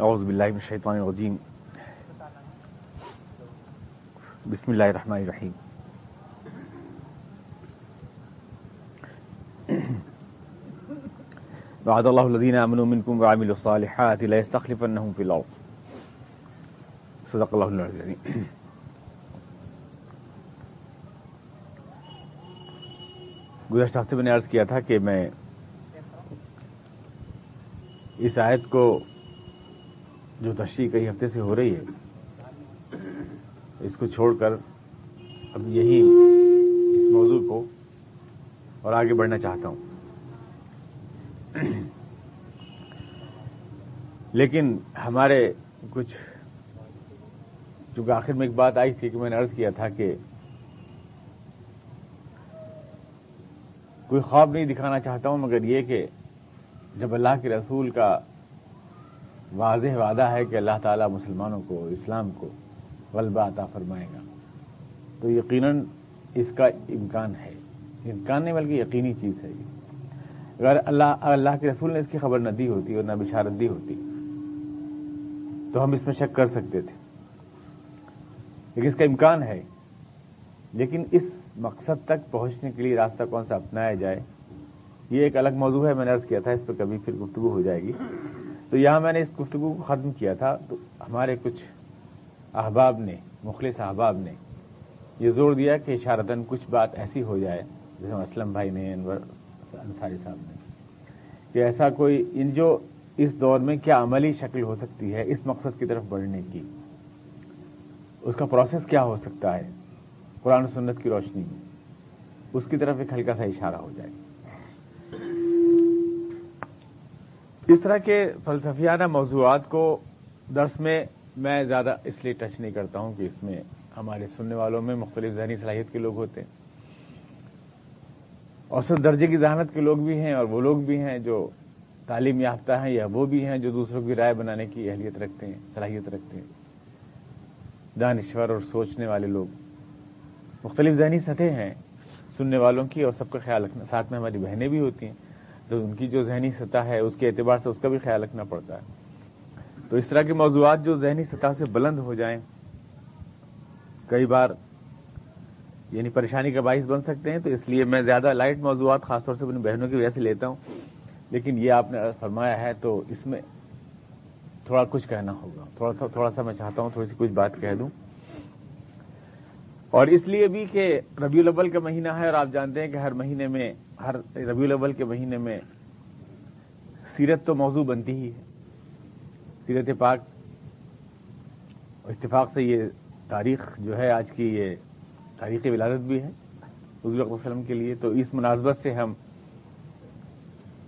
اعوذ باللہ من الشیطان الرجیم۔ بسم اللہ الرحمن الرحیم۔ وعد الله الذين امنوا منكم وعملوا الصالحات لا يستخلفنهم في الارض صدق الله العظيم گزشتہ ہفتے میں نے عرض کیا تھا کہ میں اس آیت کو جو تشریح کئی ہفتے سے ہو رہی ہے، اس کو چھوڑ کر اب یہی اس موضوع کو اور آگے بڑھنا چاہتا ہوں۔ لیکن ہمارے کچھ، چونکہ آخر میں ایک بات آئی تھی کہ میں نے عرض کیا تھا کہ کوئی خواب نہیں دکھانا چاہتا ہوں، مگر یہ کہ جب اللہ کے رسول کا واضح وعدہ ہے کہ اللہ تعالیٰ مسلمانوں کو، اسلام کو غلبہ عطا فرمائے گا۔ تو یقیناً اس کا امکان ہے۔ امکان نہیں بلکہ یقینی چیز ہے۔ یہ اگر اللہ اللہ کے رسول نے اس کی خبر نہ دی ہوتی اور نہ بشارت دی ہوتی، تو ہم اس میں شک کر سکتے تھے۔ لیکن اس کا امکان ہے۔ لیکن اس مقصد تک پہنچنے کے لیے راستہ کون سا اپنایا جائے، یہ ایک الگ موضوع ہے، میں نے عرض کیا تھا، اس پہ کبھی پھر گفتگو ہو جائے گی۔ تو یہاں میں نے اس گفتگو کو ختم کیا تھا۔ تو ہمارے کچھ احباب نے، مخلص احباب نے یہ زور دیا کہ اشارتاً کچھ بات ایسی ہو جائے۔ جیسے اسلم بھائی نے، انور انصاری صاحب نے۔ کہ ایسا کوئی، ان جو اس دور میں کیا عملی شکل ہو سکتی ہے اس مقصد کی طرف بڑھنے کی، اس کا پروسیس کیا ہو سکتا ہے؟ قرآن و سنت کی روشنی میں، اس کی طرف ایک ہلکا سا اشارہ ہو جائے۔ اس طرح کے فلسفیانہ موضوعات کو درس میں میں زیادہ اس لیے ٹچ نہیں کرتا ہوں کہ اس میں ہمارے سننے والوں میں مختلف ذہنی صلاحیت کے لوگ ہوتے ہیں۔ اوسط درجے کی ذہانت کے لوگ بھی ہیں اور وہ لوگ بھی ہیں جو تعلیم یافتہ ہیں یا وہ بھی ہیں جو دوسروں کی رائے بنانے کی اہلیت رکھتے ہیں، صلاحیت رکھتے ہیں۔ دانشور اور سوچنے والے لوگ۔ مختلف ذہنی سطح ہیں سننے والوں کی اور سب کا خیال رکھنا، ساتھ میں ہماری بہنیں بھی ہوتی ہیں۔ تو ان کی جو ذہنی سطح ہے، اس کے اعتبار سے اس کا بھی خیال رکھنا پڑتا ہے۔ تو اس طرح کے موضوعات جو ذہنی سطح سے بلند ہو جائیں، کئی بار یعنی پریشانی کا باعث بن سکتے ہیں، تو اس لیے میں زیادہ لائٹ موضوعات خاص طور سے اپنی بہنوں کی وجہ سے لیتا ہوں۔ لیکن یہ آپ نے فرمایا ہے، تو اس میں تھوڑا کچھ کہنا ہوگا۔ تھوڑا سا تھوڑا سا میں چاہتا ہوں، تھوڑی سی کچھ بات کہہ دوں۔ اور اس لیے بھی کہ ربیع الاول کا مہینہ ہے، اور آپ جانتے ہیں کہ ہر مہینے میں ہر ربیع الاول کے مہینے میں سیرت تو موضوع بنتی ہی ہے۔ سیرت پاک، اتفاق سے یہ تاریخ جو ہے، آج کی یہ تاریخ ولادت بھی ہے۔ حضور وسلم کے لیے تو اس مناسبت سے ہم،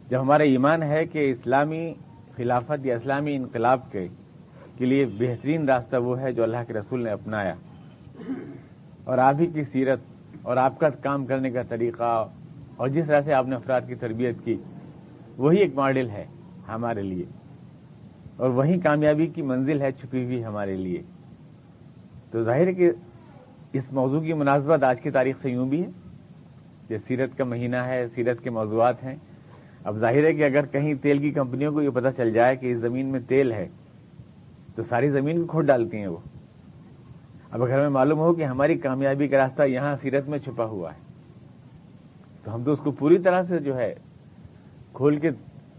جب ہمارا ایمان ہے کہ اسلامی خلافت یا اسلامی انقلاب کے کے لیے بہترین راستہ وہ ہے جو اللہ کے رسول نے اپنایا۔ اور آپ ہی کی سیرت اور آپ کا کام کرنے کا طریقہ اور جس طرح سے آپ نے افراد کی تربیت کی، وہی ایک ماڈل ہے ہمارے لیے۔ اور وہی کامیابی کی منزل ہے چھپی ہوئی ہمارے لیے۔ تو ظاہر ہے کہ اس موضوع کی مناسبت آج کی تاریخ سے یوں بھی ہے۔ یہ سیرت کا مہینہ ہے، سیرت کے موضوعات ہیں۔ اب ظاہر ہے کہ اگر کہیں تیل کی کمپنیوں کو یہ پتہ چل جائے کہ اس زمین میں تیل ہے، تو ساری زمین کو کھود ڈالتی ہیں وہ۔ اب اگر ہمیں معلوم ہو کہ ہماری کامیابی کا راستہ یہاں سیرت میں چھپا ہوا ہے تو ہم تو اس کو پوری طرح سے جو ہے کھول کے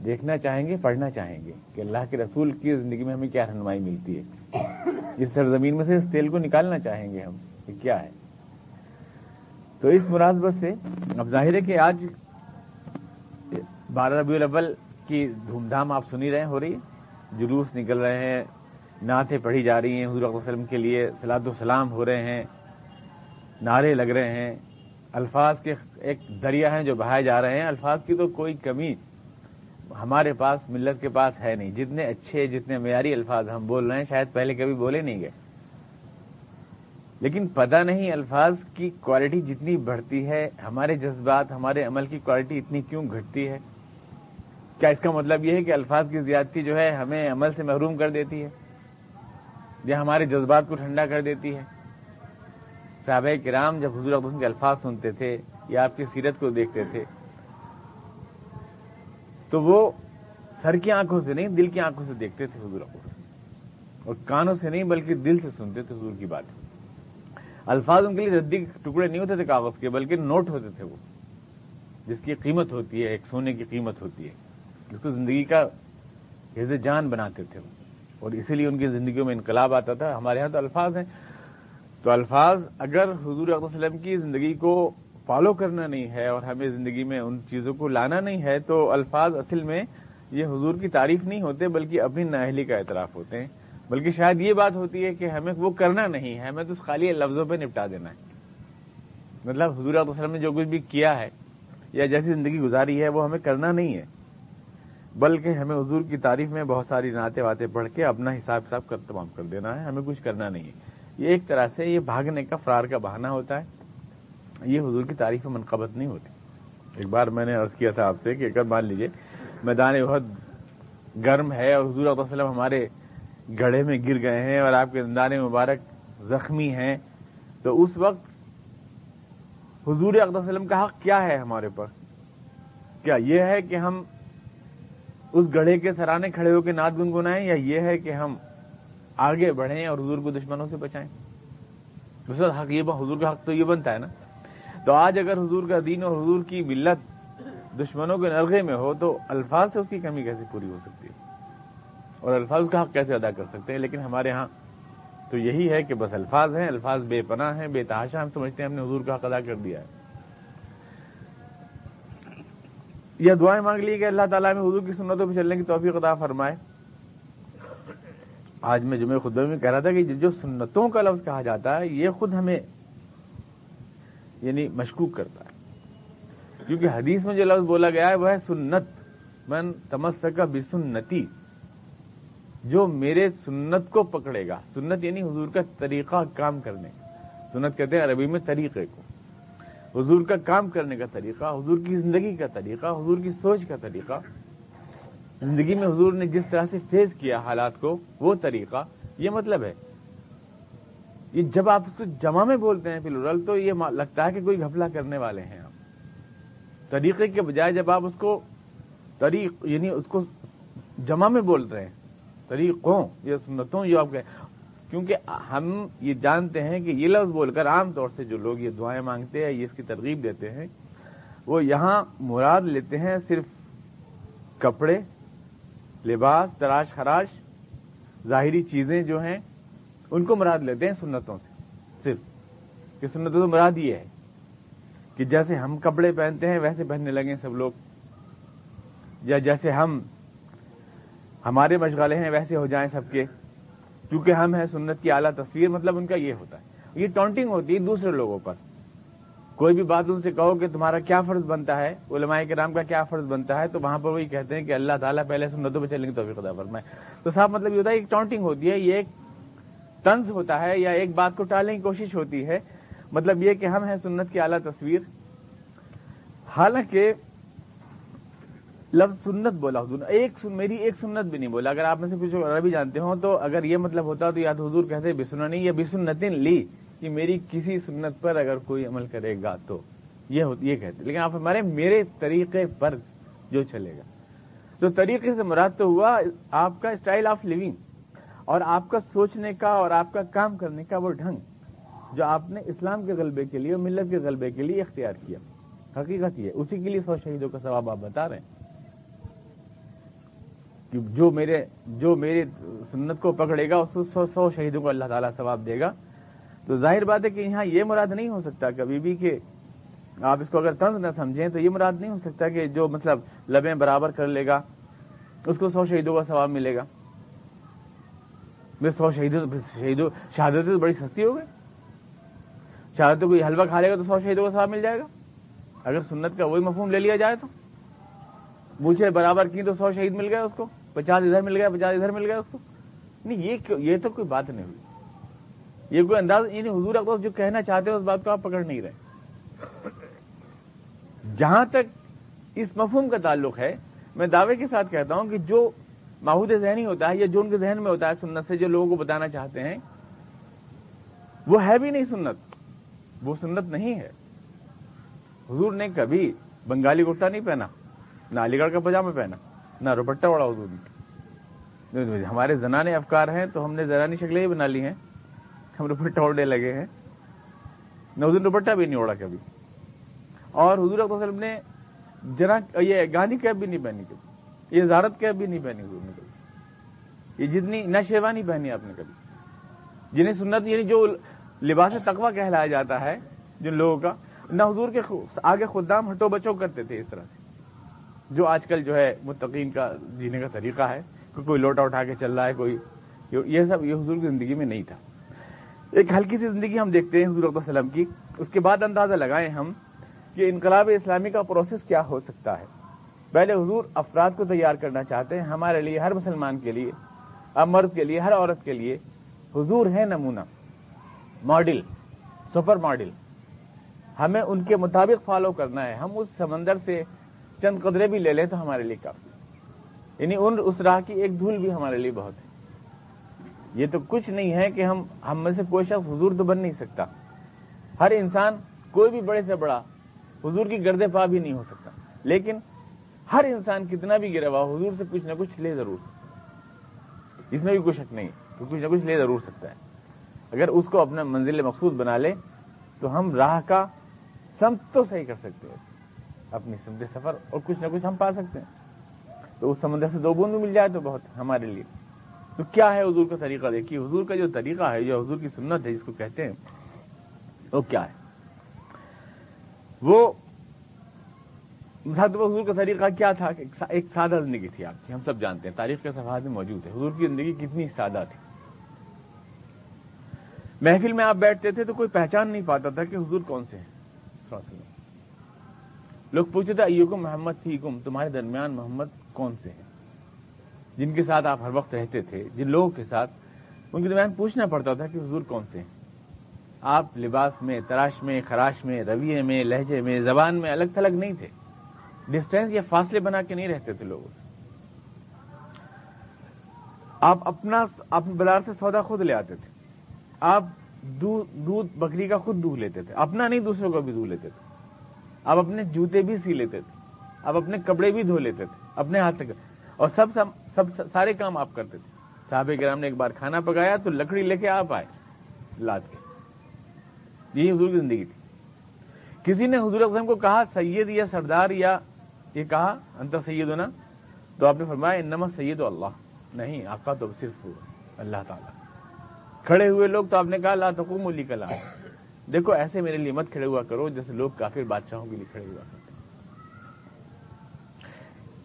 دیکھنا چاہیں گے، پڑھنا چاہیں گے کہ اللہ کے رسول کی زندگی میں ہمیں کیا رہنمائی ملتی ہے۔ اس سرزمین میں سے اس تیل کو نکالنا چاہیں گے ہم کہ کیا ہے؟ تو اس مناسبت سے، اب ظاہر ہے کہ آج بارہ ربیع الاول کی دھوم دھام آپ سنی رہے ہو رہی جلوس نکل رہے ہیں، نعتیں پڑھی جا رہی ہیں، حضور وسلم کے لیے سلاد السلام ہو رہے ہیں، نعرے لگ رہے ہیں۔ الفاظ کے ایک دریا ہیں جو بہائے جا رہے ہیں۔ الفاظ کی تو کوئی کمی ہمارے پاس، ملت کے پاس ہے نہیں۔ جتنے اچھے، جتنے معیاری الفاظ ہم بول رہے ہیں، شاید پہلے کبھی بولے نہیں گئے۔ لیکن پتہ نہیں الفاظ کی کوالٹی جتنی بڑھتی ہے، ہمارے جذبات، ہمارے عمل کی کوالٹی اتنی کیوں گھٹتی ہے؟ کیا اس کا مطلب یہ ہے کہ الفاظ کی زیادتی جو ہے، ہمیں عمل سے محروم کر دیتی ہے؟ یا ہمارے جذبات کو ٹھنڈا کر دیتی ہے؟ صحابہ کرام جب حضور ابو کے الفاظ سنتے تھے یا آپ کی سیرت کو دیکھتے تھے، تو وہ سر کی آنکھوں سے نہیں، دل کی آنکھوں سے دیکھتے تھے حضور ابو اور کانوں سے نہیں، بلکہ دل سے سنتے تھے حضور کی بات۔ الفاظ ان کے لیے ردی ٹکڑے نہیں ہوتے تھے کاغذ کے، بلکہ نوٹ ہوتے تھے وہ، جس کی قیمت ہوتی ہے، ایک سونے کی قیمت ہوتی ہے، جس کو زندگی کا حز جان بناتے تھے وہ۔ اور اسی لیے ان کی زندگیوں میں انقلاب آتا تھا۔ ہمارے یہاں تو الفاظ ہیں۔ تو الفاظ اگر حضور وسلم کی زندگی کو فالو کرنا نہیں ہے اور ہمیں زندگی میں ان چیزوں کو لانا نہیں ہے، تو الفاظ اصل میں یہ حضور کی تعریف نہیں ہوتے، بلکہ اپنی نااہلی کا اعتراف ہوتے ہیں۔ بلکہ شاید یہ بات ہوتی ہے کہ ہمیں وہ کرنا نہیں ہے، ہمیں تو خالی لفظوں پہ نپٹا دینا ہے۔ مطلب حضور وسلم نے جو کچھ بھی کیا ہے یا جیسی زندگی گزاری ہے، وہ ہمیں کرنا نہیں ہے۔ بلکہ ہمیں حضور کی تعریف میں بہت ساری نعتیں واتیں پڑھ کے اپنا حساب کتاب کر تمام کر دینا ہے، ہمیں کچھ کرنا نہیں ہے۔ یہ ایک طرح سے یہ بھاگنے کا فرار کا بہانہ ہوتا ہے۔ یہ حضور کی تعریف میں منقبت نہیں ہوتی۔ ایک بار میں نے عرض کیا تھا آپ سے کہ اگر مان لیجیے میدان بہت گرم ہے اور حضور علیہ وسلم ہمارے گڑھے میں گر گئے ہیں اور آپ کے دندان مبارک زخمی ہیں۔ تو اس وقت حضور وسلم کا حق کیا ہے ہمارے پر؟ کیا یہ ہے کہ ہم اس گڑھے کے سرانے کھڑے ہو کے ناد گنگنائیں یا یہ ہے کہ ہم آگے بڑھیں اور حضور کو دشمنوں سے بچائیں۔ اس وقت حق، یہ حضور کا حق تو یہ بنتا ہے نا۔ تو آج اگر حضور کا دین اور حضور کی ملت دشمنوں کے نرغے میں ہو تو الفاظ سے اس کی کمی کیسے پوری ہو سکتی ہے؟ اور الفاظ کا حق کیسے ادا کر سکتے ہیں؟ لیکن ہمارے ہاں تو یہی ہے کہ بس الفاظ ہیں، الفاظ بے پناہ ہیں، بے تحاشا ہم سمجھتے ہیں، ہم نے حضور کا حق ادا کر دیا ہے۔ یہ دعائیں مانگ لی کہ اللہ تعالیٰ میں حضور کی سنتوں پہ چلنے کی توفیق عطا فرمائے۔ آج میں جمعہ خود میں کہہ رہا تھا کہ جو سنتوں کا لفظ کہا جاتا ہے، یہ خود ہمیں یعنی مشکوک کرتا ہے۔ کیونکہ حدیث میں جو لفظ بولا گیا ہے، وہ ہے سنت۔ من تمسک بسنتی۔ جو میرے سنت کو پکڑے گا۔ سنت یعنی حضور کا طریقہ کام کرنے سنت کہتے ہیں عربی میں طریقے کو۔ حضور کا کام کرنے کا طریقہ، حضور کی زندگی کا طریقہ، حضور کی سوچ کا طریقہ۔ زندگی میں حضور نے جس طرح سے فیس کیا حالات کو، وہ طریقہ، یہ مطلب ہے۔ یہ جب آپ اس کو جمع میں بولتے ہیں فلورل تو یہ لگتا ہے کہ کوئی گھپلا کرنے والے ہیں آپ۔ طریقے کے بجائے جب آپ اس کو طریق یعنی اس کو جمع میں بول رہے ہیں، طریقوں، یا سنتوں جو آپ کہ کیونکہ ہم یہ جانتے ہیں کہ یہ لفظ بول کر عام طور سے جو لوگ یہ دعائیں مانگتے ہیں، یہ اس کی ترغیب دیتے ہیں، وہ یہاں مراد لیتے ہیں صرف کپڑے لباس تراش خراش، ظاہری چیزیں جو ہیں، ان کو مراد لیتے ہیں سنتوں سے۔ صرف کہ سنتوں سے مراد یہ ہے کہ جیسے ہم کپڑے پہنتے ہیں، ویسے پہننے لگے سب لوگ۔ یا جیسے ہم، ہمارے مشغلے ہیں، ویسے ہو جائیں سب کے۔ کیونکہ ہم ہیں سنت کی اعلیٰ تصویر مطلب ان کا یہ ہوتا ہے۔ یہ ٹونٹنگ ہوتی ہے دوسرے لوگوں پر۔ کوئی بھی بات ان سے کہو کہ تمہارا کیا فرض بنتا ہے، علماء کے کا کیا فرض بنتا ہے، تو وہاں پر وہی کہتے ہیں کہ اللہ تعالیٰ پہلے سنتوں پہ چلیں گے تو خدا فرمائے۔ تو صاحب مطلب یہ ہوتا ہے، ایک ٹونٹنگ ہوتی ہے، یہ ایک طنز ہوتا ہے یا ایک بات کو ٹالنے کی کوشش ہوتی ہے۔ مطلب یہ کہ ہم ہیں سنت کی اعلیٰ تصویر۔ حالانکہ لفظ سنت بولا حضور، ایک سن، میری ایک سنت بھی نہیں بولا۔ اگر آپ میں سے کچھ عربی جانتے ہوں تو اگر یہ مطلب ہوتا تو یاد حضور کہتے بسنا نہیں یا بسنتن لی۔ کہ میری کسی سنت پر اگر کوئی عمل کرے گا تو یہ یہ کہتے لیکن آپ ہمارے میرے طریقے پر جو چلے گا۔ تو طریقے سے مراد تو ہوا آپ کا اسٹائل آف لیونگ اور آپ کا سوچنے کا اور آپ کا کام کرنے کا وہ ڈھنگ جو آپ نے اسلام کے غلبے کے لیے اور ملت کے غلبے کے لیے اختیار کیا۔ حقیقت یہ اسی کے لیے سو شہیدوں کا ثواب آپ بتا رہے ہیں۔ جو میرے جو میری سنت کو پکڑے گا، اس کو سو سو شہیدوں کو اللہ تعالیٰ ثواب دے گا۔ تو ظاہر بات ہے کہ یہاں یہ مراد نہیں ہو سکتا کبھی بھی کہ آپ اس کو اگر طنز نہ سمجھیں تو یہ مراد نہیں ہو سکتا کہ جو مطلب لبیں برابر کر لے گا، اس کو سو شہیدوں کا ثواب ملے گا۔ سو شہیدوں شہیدوں شہادت تو بڑی سستی ہو گئی۔ شہادت کوئی حلوہ کھا لے گا تو سو شہیدوں کا ثواب مل جائے گا۔ اگر سنت کا وہی مفہوم لے لیا جائے تو۔ بوچھے برابر کی تو سو شہید مل گئے اس کو۔ پچاس ادھر مل گیا پچاس ادھر مل گیا اس کو۔ نہیں یہ تو کوئی بات نہیں ہوئی۔ یہ کوئی انداز یعنی حضور اقدام جو کہنا چاہتے ہیں، اس بات کو آپ پکڑ نہیں رہے۔ جہاں تک اس مفہوم کا تعلق ہے، میں دعوے کے ساتھ کہتا ہوں کہ جو ماحود ذہنی ہوتا ہے یا جو ان کے ذہن میں ہوتا ہے، سنت سے جو لوگوں کو بتانا چاہتے ہیں، وہ ہے بھی نہیں سنت۔ وہ سنت نہیں ہے۔ حضور نے کبھی بنگالی کرتا نہیں پہنا، نہ علی گڑھ کا پاجامہ پہنا، نہ روپٹا والا حضور نے۔ ہمارے زنانے افکار ہیں تو ہم نے زنانی شکلیں ہی بنا لی ہیں۔ ہم دوپٹہ اوڑنے لگے ہیں۔ نوزن دوپٹہ بھی نہیں اوڑا کبھی۔ اور حضور اکبر وسلم نے جنا یہ گاندھی کیب بھی نہیں پہنی کبھی۔ یہ زارت کیب بھی نہیں پہنی حضور نے کبھی۔ یہ جتنی نہ شیوانی پہنی آپ نے کبھی۔ جنہیں سنت یعنی جو لباس تقوا کہلایا جاتا ہے، جن لوگوں کا، نہ حضور کے آگے خدام ہٹو بچو کرتے تھے اس طرح سے۔ جو آج کل جو ہے متقین کا جینے کا طریقہ ہے، کہ کوئی لوٹا اٹھا کے چل رہا ہے، کوئی، یہ سب یہ حضور کی زندگی میں نہیں تھا۔ ایک ہلکی سی زندگی ہم دیکھتے ہیں حضور وسلم کی۔ اس کے بعد اندازہ لگائیں ہم کہ انقلاب اسلامی کا پروسیس کیا ہو سکتا ہے۔ پہلے حضور افراد کو تیار کرنا چاہتے ہیں ہمارے لیے، ہر مسلمان کے لیے اب مرد کے لیے، ہر عورت کے لیے۔ حضور ہے نمونہ، ماڈل، سپر ماڈل۔ ہمیں ان کے مطابق فالو کرنا ہے۔ ہم اس سمندر سے چند قدرے بھی لے لیں تو ہمارے لیے کافی۔ یعنی ان اس راہ کی ایک دھول بھی ہمارے لیے بہت ہے۔ یہ تو کچھ نہیں ہے کہ ہم ہم میں سے کوئی شخص حضور تو بن نہیں سکتا۔ ہر انسان کوئی بھی بڑے سے بڑا حضور کی گردے پا بھی نہیں ہو سکتا۔ لیکن ہر انسان کتنا بھی گرا ہوا حضور سے کچھ نہ کچھ لے ضرور اس میں بھی کوئی شک نہیں تو کچھ نہ کچھ لے ضرور سکتا ہے۔ اگر اس کو اپنا منزل مقصود بنا لے، تو ہم راہ کا سمت تو صحیح کر سکتے ہیں۔ اپنی سمت سفر اور کچھ نہ کچھ ہم پا سکتے ہیں۔ تو اس سمندر سے دو بوند مل جائے تو بہت ہمارے لیے۔ تو کیا ہے حضور کا طریقہ؟ دیکھیے، حضور کا جو طریقہ ہے، جو حضور کی سنت ہے، جس کو کہتے ہیں، وہ کیا ہے؟ وہ حضور کا طریقہ کیا تھا؟ ایک سادہ زندگی تھی آپ کی، ہم سب جانتے ہیں، تاریخ کے صفحات میں موجود ہے۔ حضور کی زندگی کتنی سادہ تھی۔ محفل میں آپ بیٹھتے تھے تو کوئی پہچان نہیں پاتا تھا کہ حضور کون سے ہیں۔ لوگ پوچھتے تھے ایو محمد تھی کم تمہارے درمیان محمد کون سے ہیں؟ جن کے ساتھ آپ ہر وقت رہتے تھے، جن لوگوں کے ساتھ، ان کے درمیان پوچھنا پڑتا تھا کہ حضور کون سے ہیں آپ لباس میں، تراش میں، خراش میں، رویے میں، لہجے میں، زبان میں الگ تھلگ نہیں تھے۔ ڈسٹینس یا فاصلے بنا کے نہیں رہتے تھے لوگوں سے آپ اپنا اپنے بازار سے سودا خود لے آتے تھے۔ آپ دودھ بکری کا خود دودھ لیتے تھے۔ اپنا نہیں، دوسروں کا بھی دودھ لیتے تھے۔ آپ اپنے جوتے بھی سی لیتے تھے۔ آپ اپنے کپڑے بھی دھو لیتے تھے۔ اپنے ہاتھ سے اور سب سب سارے کام آپ کرتے تھے۔ صاحب کرام نے ایک بار کھانا پکایا تو لکڑی لے کے آپ آئے، لاد کے۔ یہی حضور کی زندگی تھی۔ کسی نے حضور اعظم کو کہا، سید یا سردار یا یہ کہا انتر سید ہونا تو آپ نے فرمایا، انما سید و اللہ نہیں، آپ کا تو صرف اللہ تعالیٰ۔ کھڑے ہوئے لوگ تو آپ نے کہا، لا تقوم علی کلا دیکھو، ایسے میرے لیے مت کھڑے ہوا کرو جیسے لوگ کافی بادشاہوں کے لیے کھڑے ہوا کرتے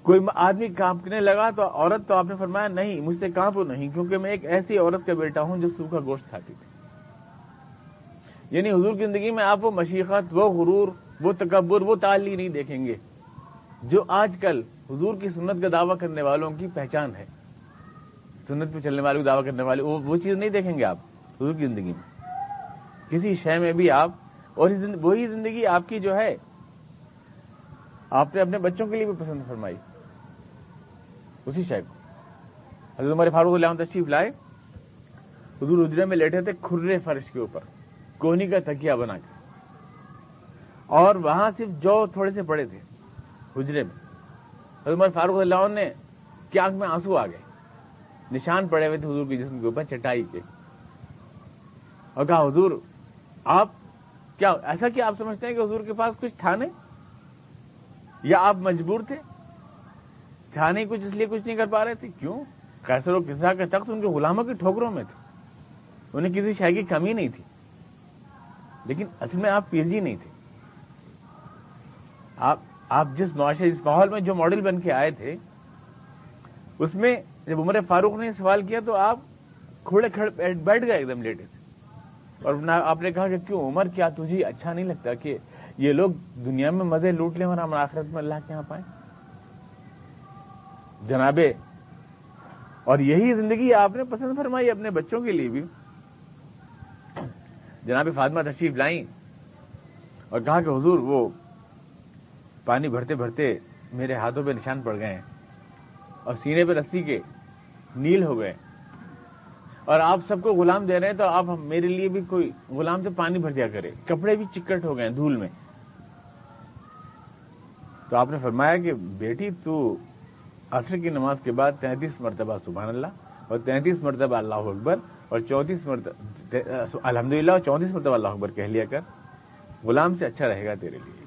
کوئی آدمی کانپنے لگا تو عورت تو آپ نے فرمایا نہیں، مجھ سے کانپو نہیں، کیونکہ میں ایک ایسی عورت کا بیٹا ہوں جو سوکھا گوشت کھاتی تھی۔ یعنی حضور کی زندگی میں آپ وہ مشیقت وہ غرور، وہ تکبر، وہ تعلی نہیں دیکھیں گے، جو آج کل حضور کی سنت کا دعویٰ کرنے والوں کی پہچان ہے۔ سنت پہ چلنے والوں کو دعویٰ کرنے والے، وہ چیز نہیں دیکھیں گے آپ حضور کی زندگی میں۔ کسی شے میں بھی آپ، اور وہی زندگی آپ کی جو ہے، آپ نے اپنے بچوں کے لیے بھی پسند فرمائی۔ اسی شے کو حضرت عمر فاروق اللہ تشریف لائے حضور اجرے میں لیٹے تھے کھرے فرش کے اوپر کونی کا تکیا بنا کے اور وہاں صرف جو تھوڑے سے پڑے تھے حجرے میں حضرت عمر فاروق اللہ نے کی آنکھ میں آنسو آ گئے نشان پڑے ہوئے تھے حضور کے جسم کے اوپر چٹائی کے اور کہا حضور آپ کیا ایسا کیا آپ سمجھتے ہیں کہ حضور کے پاس کچھ تھا نہیں یا آپ مجبور تھے تھا نہیں کچھ اس لیے کچھ نہیں کر پا رہے تھے؟ کیوں؟ کیسے لوگ کسا کے تخت ان کے غلاموں کی ٹھوکروں میں تھے۔ انہیں کسی شہ کی کمی نہیں تھی۔ لیکن اصل میں آپ پیر جی نہیں تھے۔ آپ آپ جس معاشرے، جس ماحول میں جو ماڈل بن کے آئے تھے، اس میں جب عمر فاروق نے سوال کیا تو آپ کھڑے کھڑے بیٹھ گئے ایک دم لیٹے سے۔ اور آپ نے کہا کہ کیوں عمر، کیا تجھے اچھا نہیں لگتا کہ یہ لوگ دنیا میں مزے لوٹ لیں اور ہم آخرت میں اللہ کے یہاں پائیں؟ جنابے، اور یہی زندگی آپ نے پسند فرمائی اپنے بچوں کے لیے بھی۔ جناب فاطمہ تشریف لائیں اور کہا کہ حضور، وہ پانی بھرتے بھرتے میرے ہاتھوں پہ نشان پڑ گئے ہیں اور سینے پہ رسی کے نیل ہو گئے اور آپ سب کو غلام دے رہے ہیں تو آپ میرے لیے بھی کوئی غلام سے پانی بھر دیا کرے۔ کپڑے بھی چکٹ ہو گئے دھول میں۔ تو آپ نے فرمایا کہ بیٹی، تو عصر کی نماز کے بعد تینتیس مرتبہ سبحان اللہ اور تینتیس مرتبہ اللہ اکبر اور چونتیس مرتبہ الحمد للہ اور چونتیس مرتبہ اللہ اکبر کہہ لیا کر۔ غلام سے اچھا رہے گا تیرے لیے۔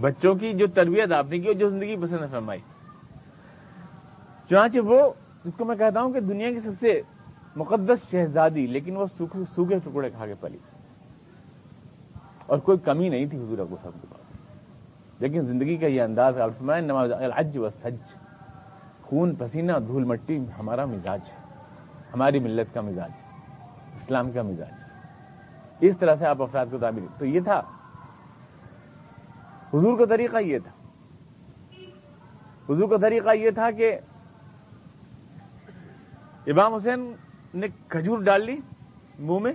بچوں کی جو تربیت آپ نے کی جو زندگی پسند فرمائی۔ چنانچہ وہ جس کو میں کہتا ہوں کہ دنیا کی سب سے مقدس شہزادی، لیکن وہ سوکھے ٹکڑے کھا کے پلی۔ اور کوئی کمی نہیں تھی حضور ابو صاحب کے لیکن زندگی کا یہ انداز نماز الحج و سج خون، پسینہ، دھول مٹی ہمارا مزاج ہے، ہماری ملت کا مزاج اسلام کا مزاج اس طرح سے آپ افراد کو تعبیر، تو یہ تھا۔ حضور کا طریقہ یہ تھا۔ حضور کا طریقہ یہ تھا کہ امام حسین نے کھجور ڈال لی منہ میں،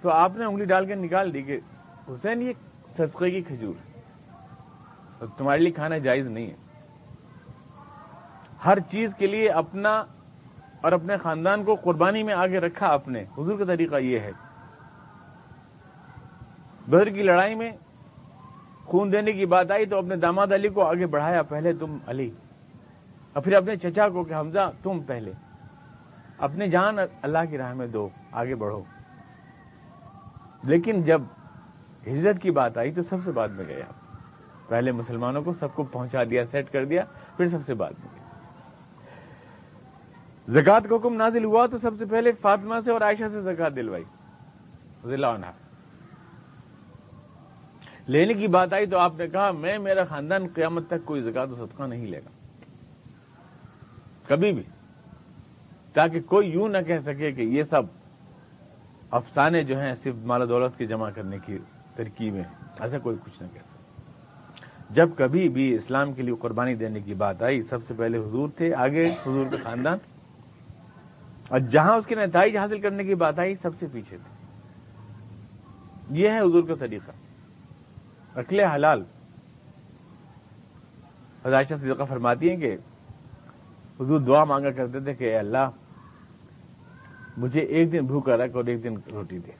تو آپ نے انگلی ڈال کے نکال دی کہ حسین یہ صدقے کی کھجور ہے۔ تمہارے لیے کھانا جائز نہیں ہے۔ ہر چیز کے لیے اپنا اور اپنے خاندان کو قربانی میں آگے رکھا اپنے حضور کا طریقہ یہ ہے۔ بدر کی لڑائی میں خون دینے کی بات آئی تو اپنے داماد علی کو آگے بڑھایا۔ پہلے تم علی، اور پھر اپنے چچا کو کہ حمزہ، تم پہلے۔ اپنے جان اللہ کی راہ میں دو، آگے بڑھو۔ لیکن جب ہجرت کی بات آئی تو سب سے بعد میں گیا پہلے مسلمانوں کو سب کو پہنچا دیا سیٹ کر دیا، پھر سب سے بعد میں۔ زکات کا حکم نازل ہوا تو سب سے پہلے فاطمہ سے اور عائشہ سے زکات دلوائی ضلع لینے کی بات آئی تو آپ نے کہا، میں، میرا خاندان قیامت تک کوئی زکات و صدقہ نہیں لے گا۔ کبھی بھی، تاکہ کوئی یوں نہ کہہ سکے کہ یہ سب افسانے جو ہیں صرف مال دولت کی جمع کرنے کی ترکیب ہیں، ایسا کوئی کچھ نہ کہہ جب کبھی بھی اسلام کے لیے قربانی دینے کی بات آئی، سب سے پہلے حضور تھے، آگے حضور کا خاندان۔ اور جہاں اس کے نتائج حاصل کرنے کی بات آئی، سب سے پیچھے تھے۔ یہ ہے حضور کا طریقہ اکل حلال۔ حضاشہ صدقہ فرماتی ہیں کہ حضور دعا مانگا کرتے تھے کہ اے اللہ، مجھے ایک دن بھوکا رکھ اور ایک دن روٹی دے۔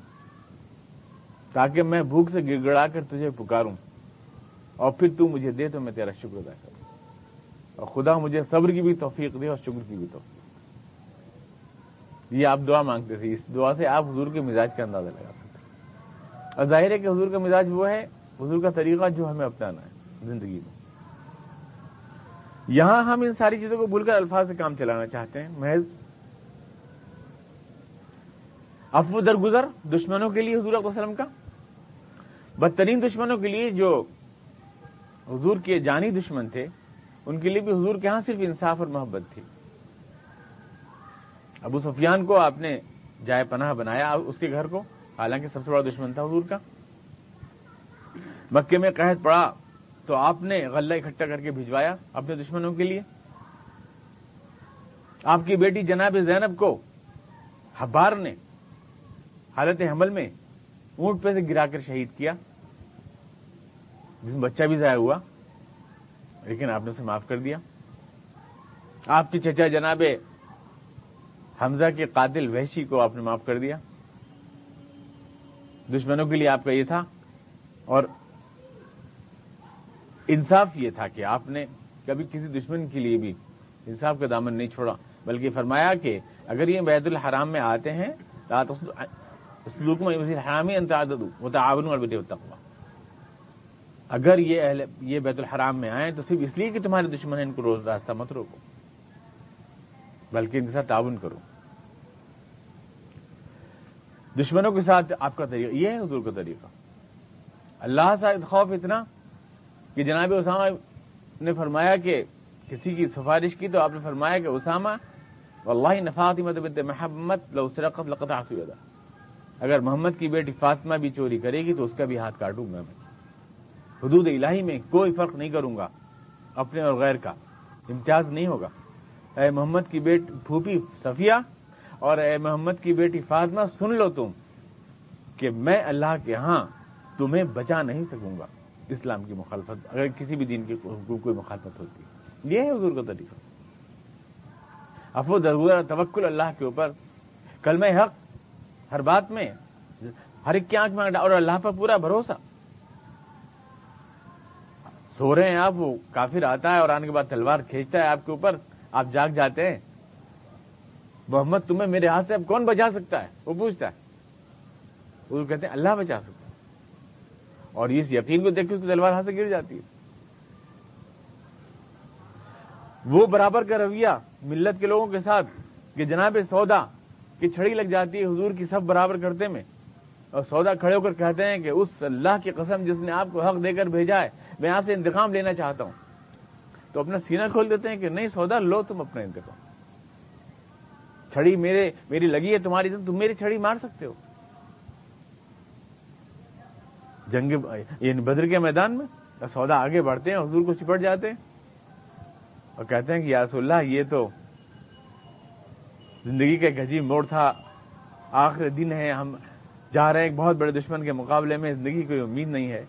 تاکہ میں بھوک سے گڑ گڑا کر تجھے پکاروں۔ اور پھر تو مجھے دے تو میں تیرا شکر ادا کروں اور خدا مجھے صبر کی بھی توفیق دے اور شکر کی بھی توفیق یہ آپ دعا مانگتے تھے، اس دعا سے آپ حضور کے مزاج کا اندازہ لگا سکتے اور ظاہر ہے کہ حضور کا مزاج وہ ہے، حضور کا طریقہ جو ہمیں اپنانا ہے زندگی میں۔ یہاں ہم ان ساری چیزوں کو بھول کر الفاظ سے کام چلانا چاہتے ہیں۔ محض افو درگزر دشمنوں کے لیے حضور وسلم کا، بدترین دشمنوں کے لیے جو حضور کے جانی دشمن تھے، ان کے لیے بھی حضور کے ہاں صرف انصاف اور محبت تھی۔ ابو سفیان کو آپ نے جائے پناہ بنایا اس کے گھر کو، حالانکہ سب سے بڑا دشمن تھا حضور کا۔ مکے میں قحط پڑا تو آپ نے غلہ اکٹھا کر کے بھجوایا اپنے دشمنوں کے لیے۔ آپ کی بیٹی جناب زینب کو حبار نے حالت حمل میں اونٹ پہ سے گرا کر شہید کیا۔ جس میں بچہ بھی ضائع ہوا، لیکن آپ نے اسے معاف کر دیا۔ آپ کے چچا جناب حمزہ کے قاتل وحشی کو آپ نے معاف کر دیا۔ دشمنوں کے لیے آپ کا یہ تھا، اور انصاف یہ تھا کہ آپ نے کبھی کسی دشمن کے لیے بھی انصاف کا دامن نہیں چھوڑا، بلکہ فرمایا کہ اگر یہ بیت الحرام میں آتے ہیں حرامی وہ تعاون اور تقوا اگر یہ اہل یہ بیت الحرام میں آئے تو صرف اس لیے کہ تمہارے دشمن ہیں، ان کو روز راستہ مت روکو، بلکہ ان کے ساتھ تعاون کرو۔ دشمنوں کے ساتھ آپ کا طریقہ، یہ ہے حضور کا طریقہ۔ اللہ سے خوف اتنا کہ جناب اسامہ نے فرمایا کہ کسی کی سفارش کی تو آپ نے فرمایا کہ اسامہ، واللہ نفاطمہ بنت محمد لو سرقت لقطع اگر محمد کی بیٹی فاطمہ بھی چوری کرے گی تو اس کا بھی ہاتھ کاٹوں گا میں۔ حدود الہی میں کوئی فرق نہیں کروں گا، اپنے اور غیر کا۔ امتیاز نہیں ہوگا۔ اے محمد کی بیٹ پھوپھی صفیہ اور اے محمد کی بیٹی فاطمہ سن لو تم کہ میں اللہ کے ہاں تمہیں بچا نہیں سکوں گا۔ اسلام کی مخالفت، اگر کسی بھی دین کی کوئی مخالفت ہوتی یہ ہے حضور کا طریقہ۔ افو ضرور توکل اللہ کے اوپر کل میں حق ہر بات میں، ہر ایک کی آنکھ میں اور اللہ پر پورا بھروسہ۔ سو رہے ہیں آپ، وہ کافر آتا ہے اور آنے کے بعد تلوار کھینچتا ہے آپ کے اوپر، آپ جاگ جاتے ہیں۔ محمد، تمہیں میرے ہاتھ سے اب کون بچا سکتا ہے؟ وہ پوچھتا ہے۔ وہ کہتے ہیں، اللہ بچا سکتا ہے۔ اور اس یقین کو دیکھ کے اس کی تلوار ہاتھ سے گر جاتی ہے۔ وہ برابر کا رویہ ملت کے لوگوں کے ساتھ کہ جناب سودا کی چھڑی لگ جاتی ہے، حضور کی سب برابر کرتے میں۔ اور سودا کھڑے ہو کر کہتے ہیں کہ اس اللہ کی قسم جس نے آپ کو حق دے کر بھیجا ہے، میں آپ سے انتقام لینا چاہتا ہوں۔ تو اپنا سینہ کھول دیتے ہیں کہ نہیں، سودا لو تم اپنا انتقام چھڑی میرے، میری لگی ہے تمہاری تم میری چھڑی مار سکتے ہو۔ جنگ یعنی بدر کے میدان میں سودا آگے بڑھتے ہیں، حضور کو چپٹ جاتے ہیں۔ اور کہتے ہیں کہ یاس اللہ، یہ تو زندگی کا ایک عجیب موڑ تھا۔ آخر دن ہے، ہم جا رہے ہیں ایک بہت بڑے دشمن کے مقابلے میں، زندگی کوئی امید نہیں ہے۔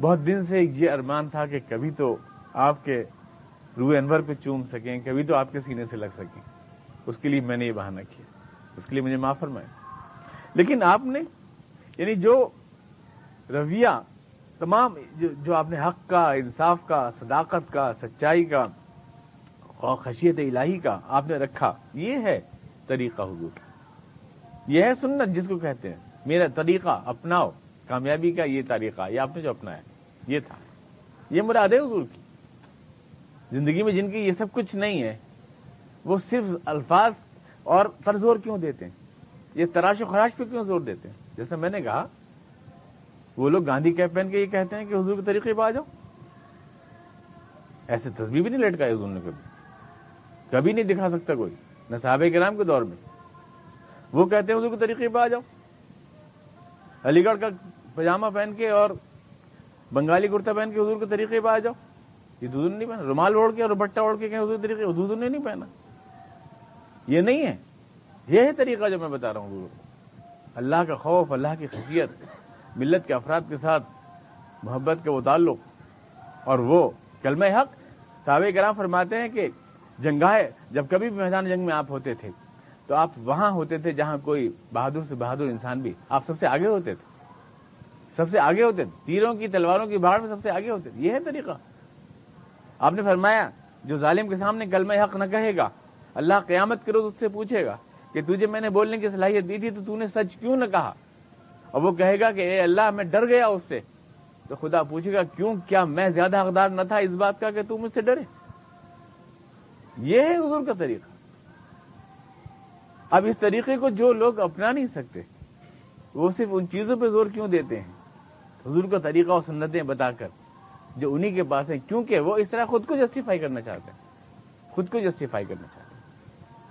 بہت دن سے یہ ارمان تھا کہ کبھی تو آپ کے روح انور پہ چوم سکیں، کبھی تو آپ کے سینے سے لگ سکیں۔ اس کے لیے میں نے یہ بہانہ کیا۔ اس کے لیے مجھے معاف فرمائے لیکن آپ نے یعنی جو رویہ، تمام جو آپ نے حق کا، انصاف کا، صداقت کا، سچائی کا اور خشیت الہی کا آپ نے رکھا، یہ ہے طریقہ حضور۔ یہ ہے سنت جس کو کہتے ہیں۔ میرا طریقہ اپناؤ، کامیابی کا یہ طریقہ، یہ آپ نے جو اپنایا، یہ تھا۔ یہ مراد ہے حضور کی۔ زندگی میں جن کی یہ سب کچھ نہیں ہے، وہ صرف الفاظ اور پر زور کیوں دیتے ہیں؟ یہ تراش و خراش پہ کیوں زور دیتے ہیں؟ جیسے میں نے کہا، وہ لوگ گاندھی کیپ پہن کے یہ کہتے ہیں کہ حضور کے طریقے پہ آ جاؤ۔ ایسے تصویر بھی نہیں لٹکا حضور نے کبھی۔ کبھی نہیں دکھا سکتا کوئی نہ صحابہ کرام کے دور میں۔ وہ کہتے ہیں حضور کے طریقے پہ آ جاؤ۔ علی گڑھ کا پاجامہ پہن کے اور بنگالی کرتا پہن کے حضور کے طریقے پہ آ جاؤ۔ یہ حضور نے نہیں پہنا۔ رومال اوڑھ کے اور بٹا اوڑھ کے حضور طریقے حضور نے نہیں پہنا۔ یہ نہیں ہے۔ یہ ہے طریقہ جو میں بتا رہا ہوں حضور اللہ کا خوف، اللہ کی خصیت ملت کے افراد کے ساتھ محبت کے وہ تعلق اور وہ کلمہ حق۔ صحابہ کرام فرماتے ہیں کہ جنگائے جب کبھی بھی میدان جنگ میں آپ ہوتے تھے تو آپ وہاں ہوتے تھے جہاں کوئی بہادر سے بہادر انسان بھی آپ سب سے آگے ہوتے تھے۔ سب سے آگے ہوتے تھے۔ تیروں کی تلواروں کی باڑ میں سب سے آگے ہوتے تھے۔ یہ ہے طریقہ۔ آپ نے فرمایا، جو ظالم کے سامنے کلمہ حق نہ کہے گا، اللہ قیامت کرو اس سے پوچھے گا کہ تجھے میں نے بولنے کی صلاحیت دی تھی تو تو نے سچ کیوں نہ کہا؟ اور وہ کہے گا کہ، اے اللہ، میں ڈر گیا اس سے۔ تو خدا پوچھے گا، کیوں، کیا میں زیادہ حقدار نہ تھا اس بات کا کہ تم مجھ سے ڈرے؟ یہ ہے حضور کا طریقہ۔ اب اس طریقے کو جو لوگ اپنا نہیں سکتے، وہ صرف ان چیزوں پہ زور کیوں دیتے ہیں؟ حضور کا طریقہ اور سنتیں بتا کر جو انہی کے پاس ہیں، کیونکہ وہ اس طرح خود کو جسٹیفائی کرنا چاہتے ہیں۔ خود کو جسٹیفائی کرنا چاہتے ہیں۔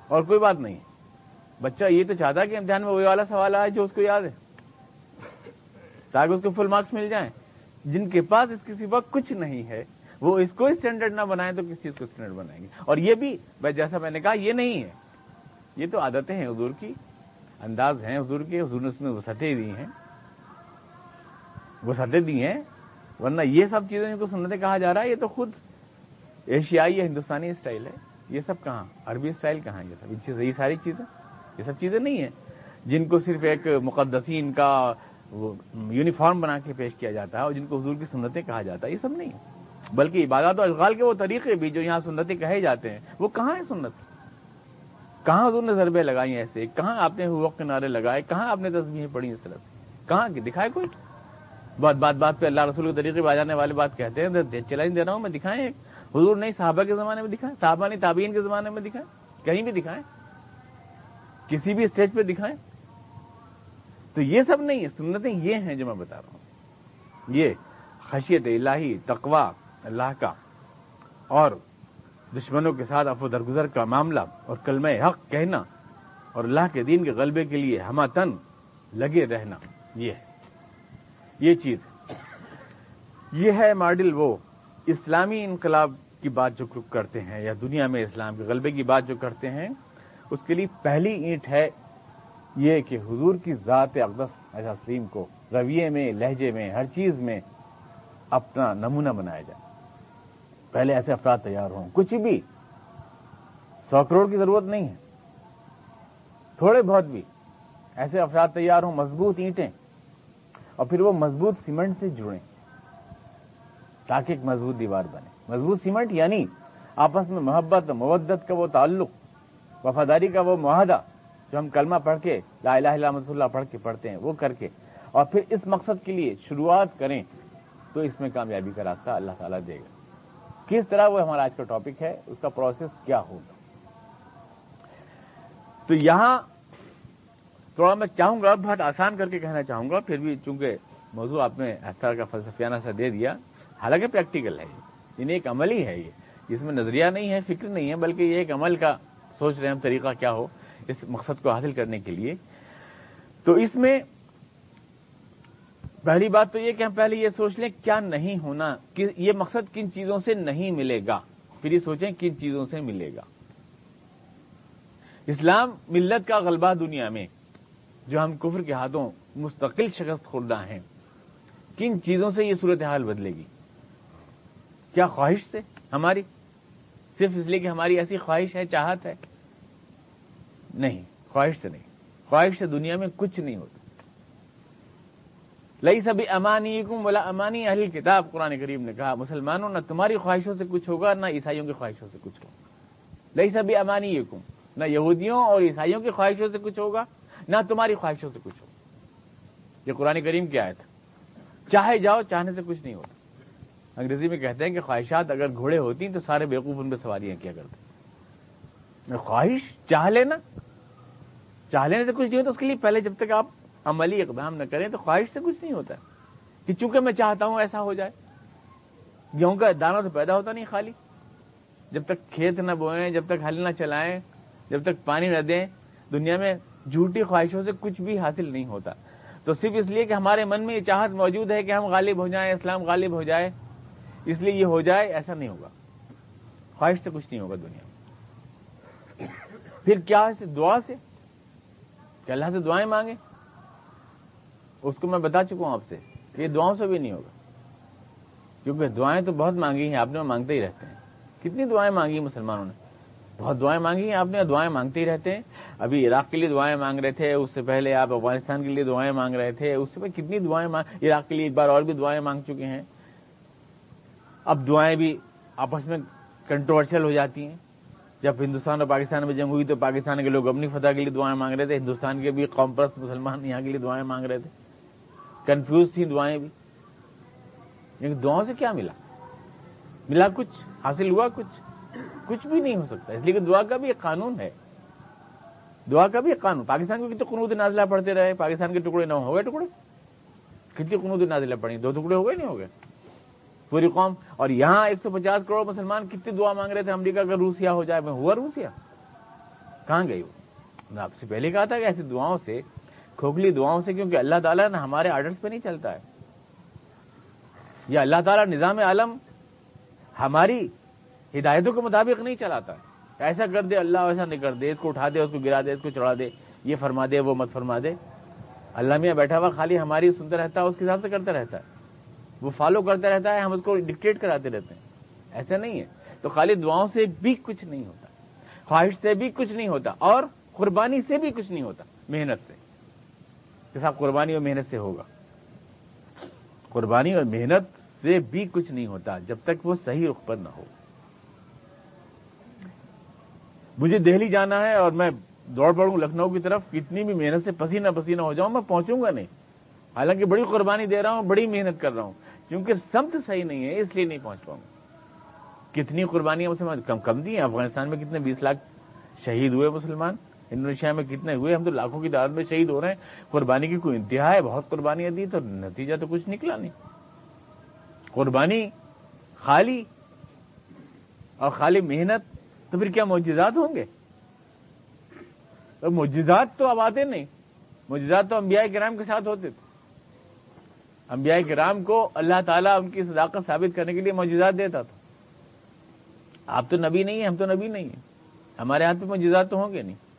اور کوئی بات نہیں۔ بچہ یہ تو چاہتا کہ امتحان میں وہی والا سوال آئے جو اس کو یاد ہے۔ تاکہ اس کو فل مارکس مل جائیں۔ جن کے پاس اس کے سوا کچھ نہیں ہے، وہ اس کو اسٹینڈرڈ نہ بنائیں تو کس چیز کو اسٹینڈرڈ بنائیں گے؟ اور یہ بھی جیسا میں نے کہا، یہ نہیں ہے۔ یہ تو عادتیں ہیں حضور کی، انداز ہیں حضور کے، حضور نے اس میں وسعتیں دی ہیں۔ وسعتیں دی ہیں، ورنہ یہ سب چیزیں جن کو سنتیں کہا جا رہا ہے، یہ تو خود ایشیائی یا ہندوستانی اسٹائل ہے۔ یہ سب کہاں؟ عربی اسٹائل کہاں یہ سب؟ یہ ساری چیزیں، یہ سب چیزیں نہیں ہیں۔ جن کو صرف ایک مقدسین کا یونیفارم بنا کے پیش کیا جاتا ہے اور جن کو حضور کی سنتیں کہا جاتا ہے، یہ سب نہیں ہے بلکہ عبادات و اشغال کے وہ طریقے بھی جو یہاں سنتیں کہے جاتے ہیں، وہ کہاں ہیں سنت؟ کہاں حضور نے ضربے لگائی ایسے؟ کہاں آپ نے حقوق کے نعرے لگائے؟ کہاں آپ نے تصویریں پڑھی اس طرح سے کہاں کی؟ دکھائے کوئی؟ بات بات بات پہ اللہ رسول کے طریقے بجانے والے بات کہتے ہیں چلا دے رہا ہوں میں، دکھائیں حضور نہیں، صحابہ کے زمانے میں دکھائیں؟ صحابہ نہیں، تابعین کے زمانے میں دکھائیں؟ کہیں بھی دکھائیں؟ کسی بھی اسٹیج پہ دکھائیں؟ تو یہ سب نہیں ہے، سنتیں یہ ہیں جو میں بتا رہا ہوں۔ یہ خشیت الہی تقوا اللہ کا۔ اور دشمنوں کے ساتھ افو درگزر کا معاملہ اور کلمہ حق کہنا اور اللہ کے دین کے غلبے کے لیے ہما تن لگے رہنا۔ یہ ہے۔ یہ چیز۔ یہ ہے ماڈل وہ اسلامی انقلاب کی بات جو کرتے ہیں یا دنیا میں اسلام کے غلبے کی بات جو کرتے ہیں، اس کے لیے پہلی اینٹ ہے یہ کہ حضور کی ذات اقدس ایسا سلیم کو رویے میں، لہجے میں، ہر چیز میں اپنا نمونہ بنایا جائے۔ پہلے ایسے افراد تیار ہوں۔ کچھ بھی۔ سو کروڑ کی ضرورت نہیں ہے۔ تھوڑے بہت بھی۔ ایسے افراد تیار ہوں، مضبوط اینٹیں۔ اور پھر وہ مضبوط سیمنٹ سے جڑیں۔ تاکہ ایک مضبوط دیوار بنے۔ مضبوط سیمنٹ یعنی آپس میں محبت، مودت کا وہ تعلق، وفاداری کا وہ معاہدہ جو ہم کلمہ پڑھ کے لا الہ الا اللہ پڑھ کے پڑھتے ہیں، وہ کر کے۔ اور پھر اس مقصد کے لیے شروعات کریں تو اس میں کامیابی کا راستہ اللہ تعالیٰ دے گا۔ کس طرح وہ ہمارا آج کا ٹاپک ہے، اس کا پروسیس کیا ہوگا؟ تو یہاں تھوڑا میں چاہوں گا، بہت آسان کر کے کہنا چاہوں گا، پھر بھی چونکہ موضوع آپ نے اس طرح کا فلسفیانہ سا دے دیا، حالانکہ پریکٹیکل ہے یہ۔ یعنی ایک عمل ہی ہے یہ۔ جس میں نظریہ نہیں ہے، فکر نہیں ہے، بلکہ یہ ایک عمل کا سوچ رہے ہیں ہم طریقہ کیا ہو، اس مقصد کو حاصل کرنے کے لیے۔ تو اس میں پہلی بات تو یہ کہ ہم پہلے یہ سوچ لیں کیا نہیں ہونا، کہ یہ مقصد کن چیزوں سے نہیں ملے گا، پھر یہ سوچیں کن چیزوں سے ملے گا۔ اسلام ملت کا غلبہ دنیا میں، جو ہم کفر کے ہاتھوں مستقل شکست خوردہ ہیں، کن چیزوں سے یہ صورتحال بدلے گی؟ کیا خواہش سے؟ ہماری؟ صرف اس لیے کہ ہماری ایسی خواہش ہے، چاہت ہے؟ نہیں، خواہش سے نہیں۔ خواہش سے دنیا میں کچھ نہیں ہوتا۔ لئی سبھی امانی کم بولا امانی اہل کتاب قرآن کریم نے کہا، مسلمانوں، نہ تمہاری خواہشوں سے کچھ ہوگا، نہ عیسائیوں کی خواہشوں سے کچھ ہوگا۔ لئی سبھی امانی نہ یہودیوں اور عیسائیوں کی خواہشوں سے کچھ ہوگا، نہ تمہاری خواہشوں سے کچھ ہوگا۔ یہ قرآن کریم کیا ہے۔ چاہے جاؤ، چاہنے سے کچھ نہیں ہوتا۔ انگریزی میں کہتے ہیں کہ خواہشات اگر گھوڑے ہوتی تو سارے بیوقوف ان پہ سواریاں کیا کرتے۔ خواہش، چاہ لینا۔ چاہ لینے سے کچھ نہیں ہوتا، اس کے لیے پہلے جب تک آپ عملی اقدام نہ کریں تو خواہش سے کچھ نہیں ہوتا کہ چونکہ میں چاہتا ہوں ایسا ہو جائے۔ گیہوں کا دانا تو پیدا ہوتا نہیں خالی۔ جب تک کھیت نہ بوئیں، جب تک ہل نہ چلائیں، جب تک پانی نہ دیں، دنیا میں جھوٹی خواہشوں سے کچھ بھی حاصل نہیں ہوتا۔ تو صرف اس لیے کہ ہمارے من میں یہ چاہت موجود ہے کہ ہم غالب ہو جائیں، اسلام غالب ہو جائے، اس لیے یہ ہو جائے، ایسا نہیں ہوگا۔ خواہش سے کچھ نہیں ہوگا دنیا میں۔ پھر کیا ہے دعا سے؟ کہ اللہ سے دعائیں مانگیں۔ اس کو میں بتا چکا ہوں آپ سے یہ دعاؤں سے بھی نہیں ہوگا۔ کیونکہ دعائیں تو بہت مانگی ہیں، آپ نے مانگتے ہی رہتے ہیں۔ کتنی دعائیں مانگی مسلمانوں نے؟ بہت دعائیں مانگی ہیں، آپ نے دعائیں مانگتے ہی رہتے ہیں۔ ابھی عراق کے لیے دعائیں مانگ رہے تھے، اس سے پہلے آپ افغانستان کے لیے دعائیں مانگ رہے تھے۔ اس سے پہلے کتنی دعائیں مانگ عراق کے لیے ایک بار اور بھی دعائیں مانگ چکے ہیں۔ اب دعائیں بھی آپس میں کنٹروورشل ہو جاتی ہیں۔ جب ہندوستان اور پاکستان میں جنگ ہوئی تو پاکستان کے لوگ اپنی فتح کے لیے دعائیں مانگ رہے تھے، ہندوستان کے بھی قوم پرست مسلمان یہاں کے لیے دعائیں مانگ رہے تھے۔ کنفیوز تھیں دعائیں بھی۔ لیکن دعاؤں سے کیا ملا؟ ملا کچھ، حاصل ہوا کچھ۔ کچھ بھی نہیں ہو سکتا۔ اس لیے کہ دعا کا بھی ایک قانون ہے۔ دعا کا بھی ایک قانون۔ پاکستان کو کتنے قنوت نازلہ پڑھتے رہے؟ پاکستان کے ٹکڑے نہ ہو۔ گئے ٹکڑے؟ کتنی قنوت نازلہ پڑی دو ٹکڑے ہو گئے نہیں ہو گئے؟ پوری قوم۔ اور یہاں ایک سو پچاس کروڑ مسلمان کتنی دعا مانگ رہے تھے؟ امریکہ کا روسیا ہو جائے، میں ہوا روسیا کہاں گئی وہ؟ میں آپ سے پہلے کہا تھا کہ ایسی دعاؤں سے کھوکھلی دعاؤں سے، کیونکہ اللہ تعالیٰ نے ہمارے آرڈرس پہ نہیں چلتا ہے۔ یا اللہ تعالیٰ نظام عالم ہماری ہدایتوں کے مطابق نہیں چلاتا۔ ہے ایسا کر دے اللہ، ایسا نہیں کر دے، اس کو اٹھا دے، اس کو گرا دے، اس کو چڑھا دے، یہ فرما دے، وہ مت فرما دے۔ اللہ میاں بیٹھا ہوا خالی ہماری سنتا رہتا ہے، اس کے حساب سے کرتا رہتا ہے۔ وہ فالو کرتا رہتا ہے، ہم اس کو ڈکٹیٹ کراتے رہتے ہیں۔ ایسا نہیں ہے۔ تو خالی دعاؤں سے بھی کچھ نہیں ہوتا۔ خواہش سے بھی کچھ نہیں ہوتا اور قربانی سے بھی کچھ نہیں ہوتا۔ محنت سے۔ جیسا قربانی اور محنت سے ہوگا۔ قربانی اور محنت سے بھی کچھ نہیں ہوتا جب تک وہ صحیح رخ پر نہ ہو۔ مجھے دہلی جانا ہے اور میں دوڑ پڑوں لکھنؤ کی طرف، کتنی بھی محنت سے پسینہ پسینہ ہو جاؤں، میں پہنچوں گا نہیں۔ حالانکہ بڑی قربانی دے رہا ہوں، بڑی محنت کر رہا ہوں، کیونکہ سمت صحیح نہیں ہے، اس لیے نہیں پہنچ پاؤں۔ کتنی قربانیاں کم کم دی ہیں، افغانستان میں کتنے بیس لاکھ شہید ہوئے مسلمان؟ انڈونیشیا میں کتنے ہوئے، ہم تو لاکھوں کی تعداد میں شہید ہو رہے ہیں۔ قربانی کی کوئی انتہا ہے؟ بہت قربانیاں دی تو نتیجہ تو کچھ نکلا نہیں۔ قربانی، خالی اور خالی محنت تو پھر کیا معجزات ہوں گے؟ تو معجزات تو اب آتے نہیں۔ معجزات تو انبیاء کرام کے ساتھ ہوتے تھے۔ انبیاء کرام کو اللہ تعالیٰ ان کی صداقت ثابت کرنے کے لیے معجزات دیتا تھا۔ آپ تو نبی نہیں ہیں، ہم تو نبی نہیں ہیں۔ ہمارے ہاتھ پہ معجزات تو ہوں گے نہیں۔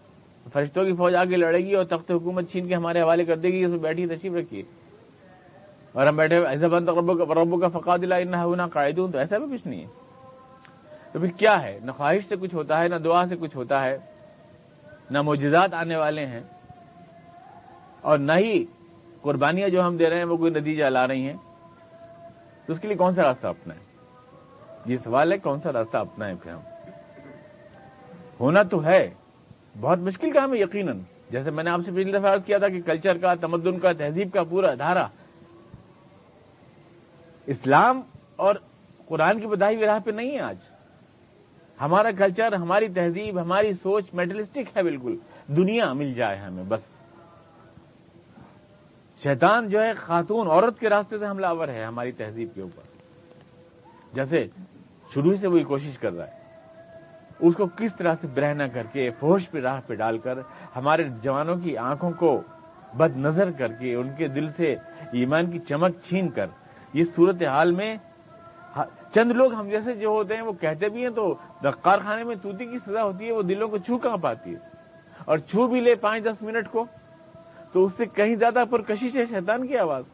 فرشتوں کی فوج آگے لڑے گی اور تخت حکومت چھین کے ہمارے حوالے کر دے گی، اس میں بیٹھی تشریف رکھیے۔ اور ہم بیٹھے ایسا بند ربو کا فقا دلا نہ قائد ہوں تو ایسا بھی کچھ نہیں ہے۔ تو پھر کیا ہے؟ نہ خواہش سے کچھ ہوتا ہے، نہ دعا سے کچھ ہوتا ہے، نہ معجزات آنے والے ہیں، اور نہ ہی قربانیاں جو ہم دے رہے ہیں، وہ کوئی نتیجہ لا رہی ہیں۔ تو اس کے لیے کون سا راستہ اپنا ہے؟ یہ سوال ہے، کون سا راستہ اپنا ہے پھر ہم؟ ہونا تو ہے بہت مشکل کام ہے یقیناً۔ جیسے میں نے آپ سے پچھلی دفعہ کیا تھا کہ کلچر کا، تمدن کا، تہذیب کا پورا دھارا اسلام اور قرآن کی بدائی راہ پہ نہیں ہے آج۔ ہمارا کلچر، ہماری تہذیب، ہماری سوچ میٹلسٹک ہے بالکل۔ دنیا مل جائے ہمیں، بس۔ شیطان جو ہے، خاتون، عورت کے راستے سے حملہ آور ہے ہماری تہذیب کے اوپر۔ جیسے شروع سے وہی کوشش کر رہا ہے۔ اس کو کس طرح سے برہنا کر کے فوش پہ راہ پہ ڈال کر ہمارے جوانوں کی آنکھوں کو بد نظر کر کے ان کے دل سے ایمان کی چمک چھین کر یہ صورت حال میں چند لوگ ہم جیسے جو ہوتے ہیں وہ کہتے بھی ہیں تو رقار خانے میں توتی کی سزا ہوتی ہے، وہ دلوں کو چھو کہاں پاتی ہے؟ اور چھو بھی لے پانچ دس منٹ کو، تو اس سے کہیں زیادہ پرکشش ہے شیطان کی آواز؟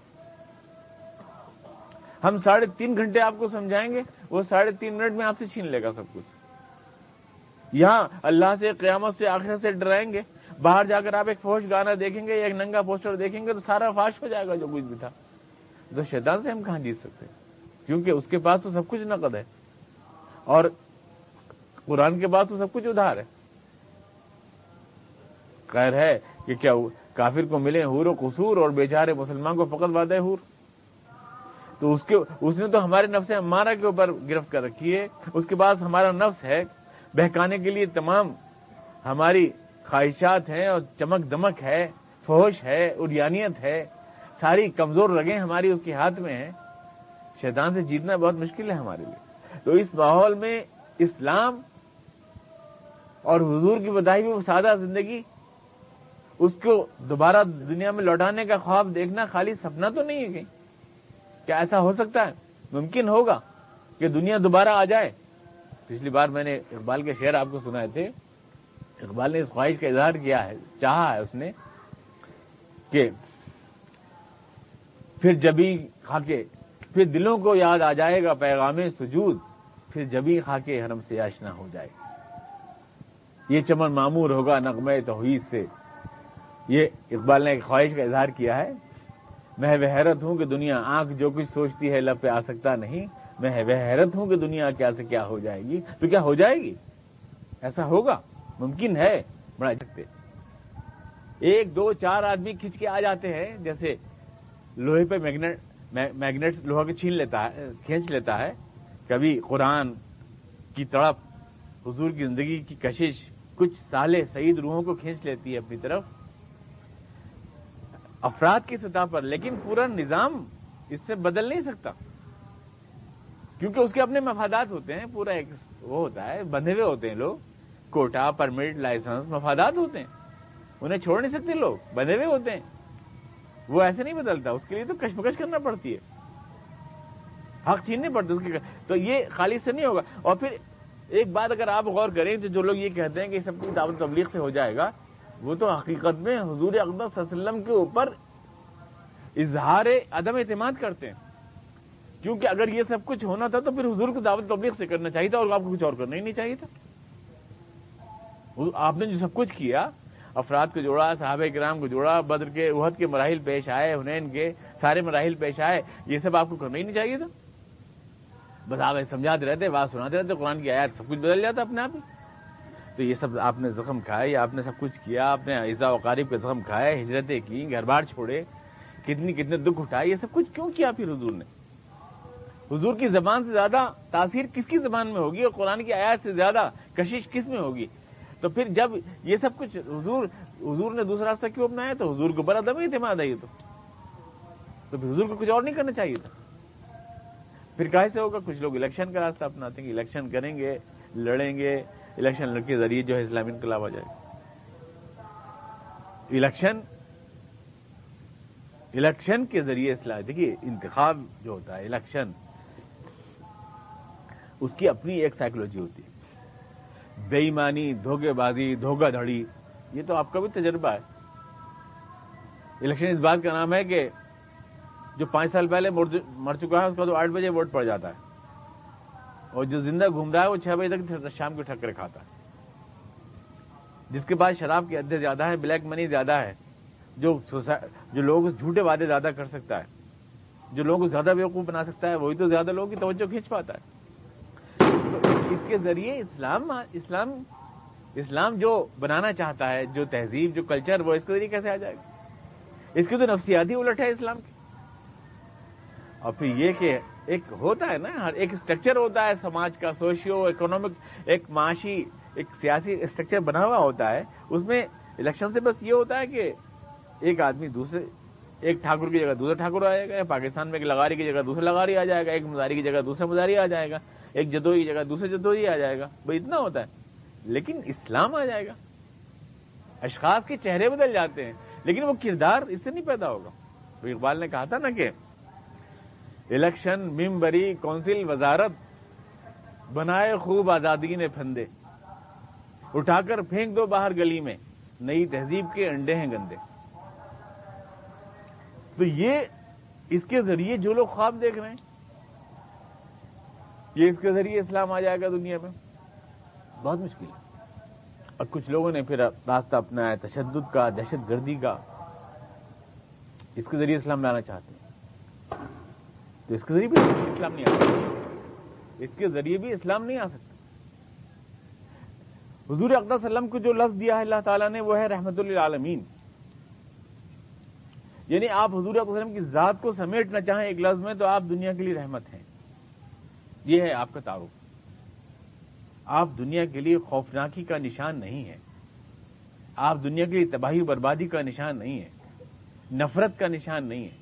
ہم ساڑھے تین گھنٹے آپ کو سمجھائیں گے، وہ ساڑھے تین منٹ میں آپ سے چھین لے گا سب کچھ۔ یہاں اللہ سے قیامت سے آخر سے ڈرائیں گے۔ باہر جا کر آپ ایک فوش گانا دیکھیں گے یا ایک ننگا پوسٹر دیکھیں گے تو سارا فاش ہو جائے گا جو کچھ بھی تھا۔ تو شیطان سے ہم کہاں جیت سکتے کیونکہ اس کے پاس تو سب کچھ نقد ہے۔ اور قرآن کے پاس تو سب کچھ ادھار ہے۔ خیر ہے کہ کیا کافر کو ملے حور و قصور اور بیچارے مسلمان کو فقط وعدہ حور۔ تو اس کے، اس نے تو ہمارے نفس ہمارا کے اوپر گرفت کر رکھی ہے۔ اس کے بعد ہمارا نفس ہے۔ بہکانے کے لیے تمام ہماری خواہشات ہیں اور چمک دمک ہے فوش ہے، اریانیت ہے، ساری کمزور رگیں ہماری اس کے ہاتھ میں ہیں۔ شیطان سے جیتنا بہت مشکل ہے ہمارے لیے۔ تو اس ماحول میں اسلام اور حضور کی بدائی میں وہ سادہ زندگی، اس کو دوبارہ دنیا میں لوٹانے کا خواب دیکھنا خالی سپنا تو نہیں ہے کہیں۔ کیا ایسا ہو سکتا ہے؟ ممکن ہوگا کہ دنیا دوبارہ آ جائے؟ پچھلی بار میں نے اقبال کے شعر آپ کو سنائے تھے۔ اقبال نے اس خواہش کا اظہار کیا ہے، چاہا ہے اس نے کہ پھر جبھی کھا کے پھر دلوں کو یاد آ جائے گا پیغام سجود، پھر جبھی خا کے حرم سے آشنا ہو جائے۔ یہ چمن معمور ہوگا نغمے توحید سے۔ یہ اقبال نے ایک خواہش کا اظہار کیا ہے۔ میں حیرت ہوں کہ دنیا آنکھ جو کچھ سوچتی ہے، لب پہ آ سکتا نہیں۔ میں وہ حیرت ہوں کہ دنیا کیا سے کیا ہو جائے گی۔ تو کیا ہو جائے گی؟ ایسا ہوگا؟ ممکن ہے۔ بڑا سکتے ایک، دو، چار آدمی کھینچ کے آ جاتے ہیں۔ جیسے لوہے پہ میگنیٹ میگنیٹ لوہا کے چھین لیتا ہے کھینچ لیتا ہے۔ کبھی قرآن کی تڑپ، حضور کی زندگی کی کشش، کچھ سالے سعید روحوں کو کھینچ لیتی ہے اپنی طرف۔ افراد کی سطح پر، لیکن پورا نظام اس سے بدل نہیں سکتا۔ کیونکہ اس کے اپنے مفادات ہوتے ہیں، پورا ایک وہ ہوتا ہے، بندھے ہوئے ہوتے ہیں لوگ، کوٹا، پرمٹ، لائسنس، مفادات ہوتے ہیں۔ انہیں چھوڑ نہیں سکتے لوگ، بندھے ہوئے ہوتے ہیں۔ وہ ایسے نہیں بدلتا، اس کے لیے تو کشمکش کرنا پڑتی ہے۔ حق چھیننے پڑتے اس کے تو یہ خالی سے نہیں ہوگا۔ اور پھر ایک بات اگر آپ غور کریں تو جو لوگ یہ کہتے ہیں کہ سب کی دعوت تبلیغ سے ہو جائے گا، وہ تو حقیقت میں حضور اکبر وسلم کے اوپر اظہار عدم اعتماد کرتے ہیں۔ کیونکہ اگر یہ سب کچھ ہونا تھا تو پھر حضور کو دعوت تبلیغ سے کرنا چاہیے تھا اور آپ کو کچھ اور کرنا ہی نہیں چاہیے تھا۔ آپ نے جو سب کچھ کیا، افراد کو جوڑا، صحابہ کرام کو جوڑا، بدر کے عہد کے مراحل پیش آئے ہنین کے سارے مراحل پیش آئے، یہ سب آپ کو کرنا ہی نہیں چاہیے تھا۔ بس آپ سمجھاتے رہتے، بات سناتے رہتے، قرآن کی آیات سب کچھ بدل جاتا اپنے آپ ہی۔ تو یہ سب آپ نے زخم کھائے، آپ نے سب کچھ کیا، آپ نے عزا وقارب کے زخم کھائے، ہجرتیں کی گھر بار چھوڑے، کتنی، کتنے دکھ اٹھائے، یہ سب کچھ کیوں کیا پھر حضور نے؟ حضور کی زبان سے زیادہ تاثیر کس کی زبان میں ہوگی اور قرآن کی آیات سے زیادہ کشش کس میں ہوگی؟ تو پھر جب یہ سب کچھ حضور حضور نے دوسرا راستہ کیوں اپنایا تو حضور کو بڑا دم اعتماد آئی تو۔ پھر حضور کو کچھ اور نہیں کرنا چاہیے تھا۔ پھر کہاں سے ہوگا؟ کچھ لوگ الیکشن کا راستہ اپناتے ہیں، الیکشن کریں گے، لڑیں گے، الیکشن کے ذریعے جو ہے اسلامی انقلاب آ جائے گا۔ الیکشن الیکشن کے ذریعے اسلام دیکھیے، انتخاب جو ہوتا ہے، الیکشن اس کی اپنی ایک سائیکولوجی ہوتی ہے۔ بے ایمانی دھوکے بازی، دھوکہ دھڑی، یہ تو آپ کا بھی تجربہ ہے۔ الیکشن اس بات کا نام ہے کہ جو پانچ سال پہلے مر چکا ہے، اس کا تو آٹھ بجے ووٹ پڑ جاتا ہے۔ اور جو زندہ گھوم رہا ہے، وہ چھ بجے تک شام کو ٹھکر کھاتا ہے۔ جس کے پاس شراب کے ادے زیادہ ہے بلیک منی زیادہ ہے، جو جو لوگ جھوٹے وعدے زیادہ کر سکتا ہے، جو لوگوں کو زیادہ بیوقوف بنا سکتا ہے، وہی تو زیادہ لوگوں کی توجہ کھینچ پاتا ہے۔ اس کے ذریعے اسلام اسلام اسلام جو بنانا چاہتا ہے، جو تہذیب، جو کلچر وہ اس کے ذریعے کیسے آ جائے گا؟ اس کی تو نفسیاتی الٹ ہے اسلام کی۔ اور پھر یہ کہ ایک ہوتا ہے نا، ہر ایک اسٹرکچر ہوتا ہے، سماج کا سوشیو اکنامک ایک معاشی، ایک سیاسی اسٹرکچر بنا ہوا ہوتا ہے، اس میں الیکشن سے بس یہ ہوتا ہے کہ ایک آدمی دوسرے، ایک ٹھاکر کی جگہ دوسرا ٹھاکر آ جائے گا پاکستان میں ایک لگاری کی جگہ دوسرا لگاری آ جائے گا، ایک مزاری کی جگہ دوسرا مزاری آ جائے گا۔ ایک جدوئی کی جگہ، دوسرے جدوئی آ جائے گا۔ بھائی، اتنا ہوتا ہے۔ لیکن اسلام آ جائے گا۔ اشخاص کے چہرے بدل جاتے ہیں۔ لیکن وہ کردار اس سے نہیں پیدا ہوگا۔ تو اقبال نے کہا تھا نا کہ الیکشن، ممبری، کونسل، وزارت بنائے خوب آزادی نے پھندے۔ اٹھا کر پھینک دو باہر گلی میں۔ نئی تہذیب کے انڈے ہیں گندے۔ تو یہ اس کے ذریعے جو لوگ خواب دیکھ رہے ہیں یہ اس کے ذریعے اسلام آ جائے گا دنیا میں؟ بہت مشکل ہے۔ اور کچھ لوگوں نے پھر راستہ اپنا ہے تشدد کا، دہشت گردی کا۔ اس کے ذریعے اسلام لانا چاہتے ہیں۔ تو اس کے ذریعے بھی اسلام نہیں آ سکتا۔ اس کے ذریعے بھی اسلام نہیں آ سکتا۔ حضور اقدام وسلم کو جو لفظ دیا ہے، اللہ تعالیٰ نے، وہ ہے رحمت اللہ عالمین یعنی آپ حضور وسلم کی ذات کو سمیٹنا چاہیں ایک لفظ میں، تو آپ دنیا کے لیے رحمت ہیں۔ یہ ہے آپ کا تعارف۔ آپ دنیا کے لیے خوفناکی کا نشان نہیں ہے آپ دنیا کے لیے تباہی بربادی کا نشان نہیں ہے نفرت کا نشان نہیں ہے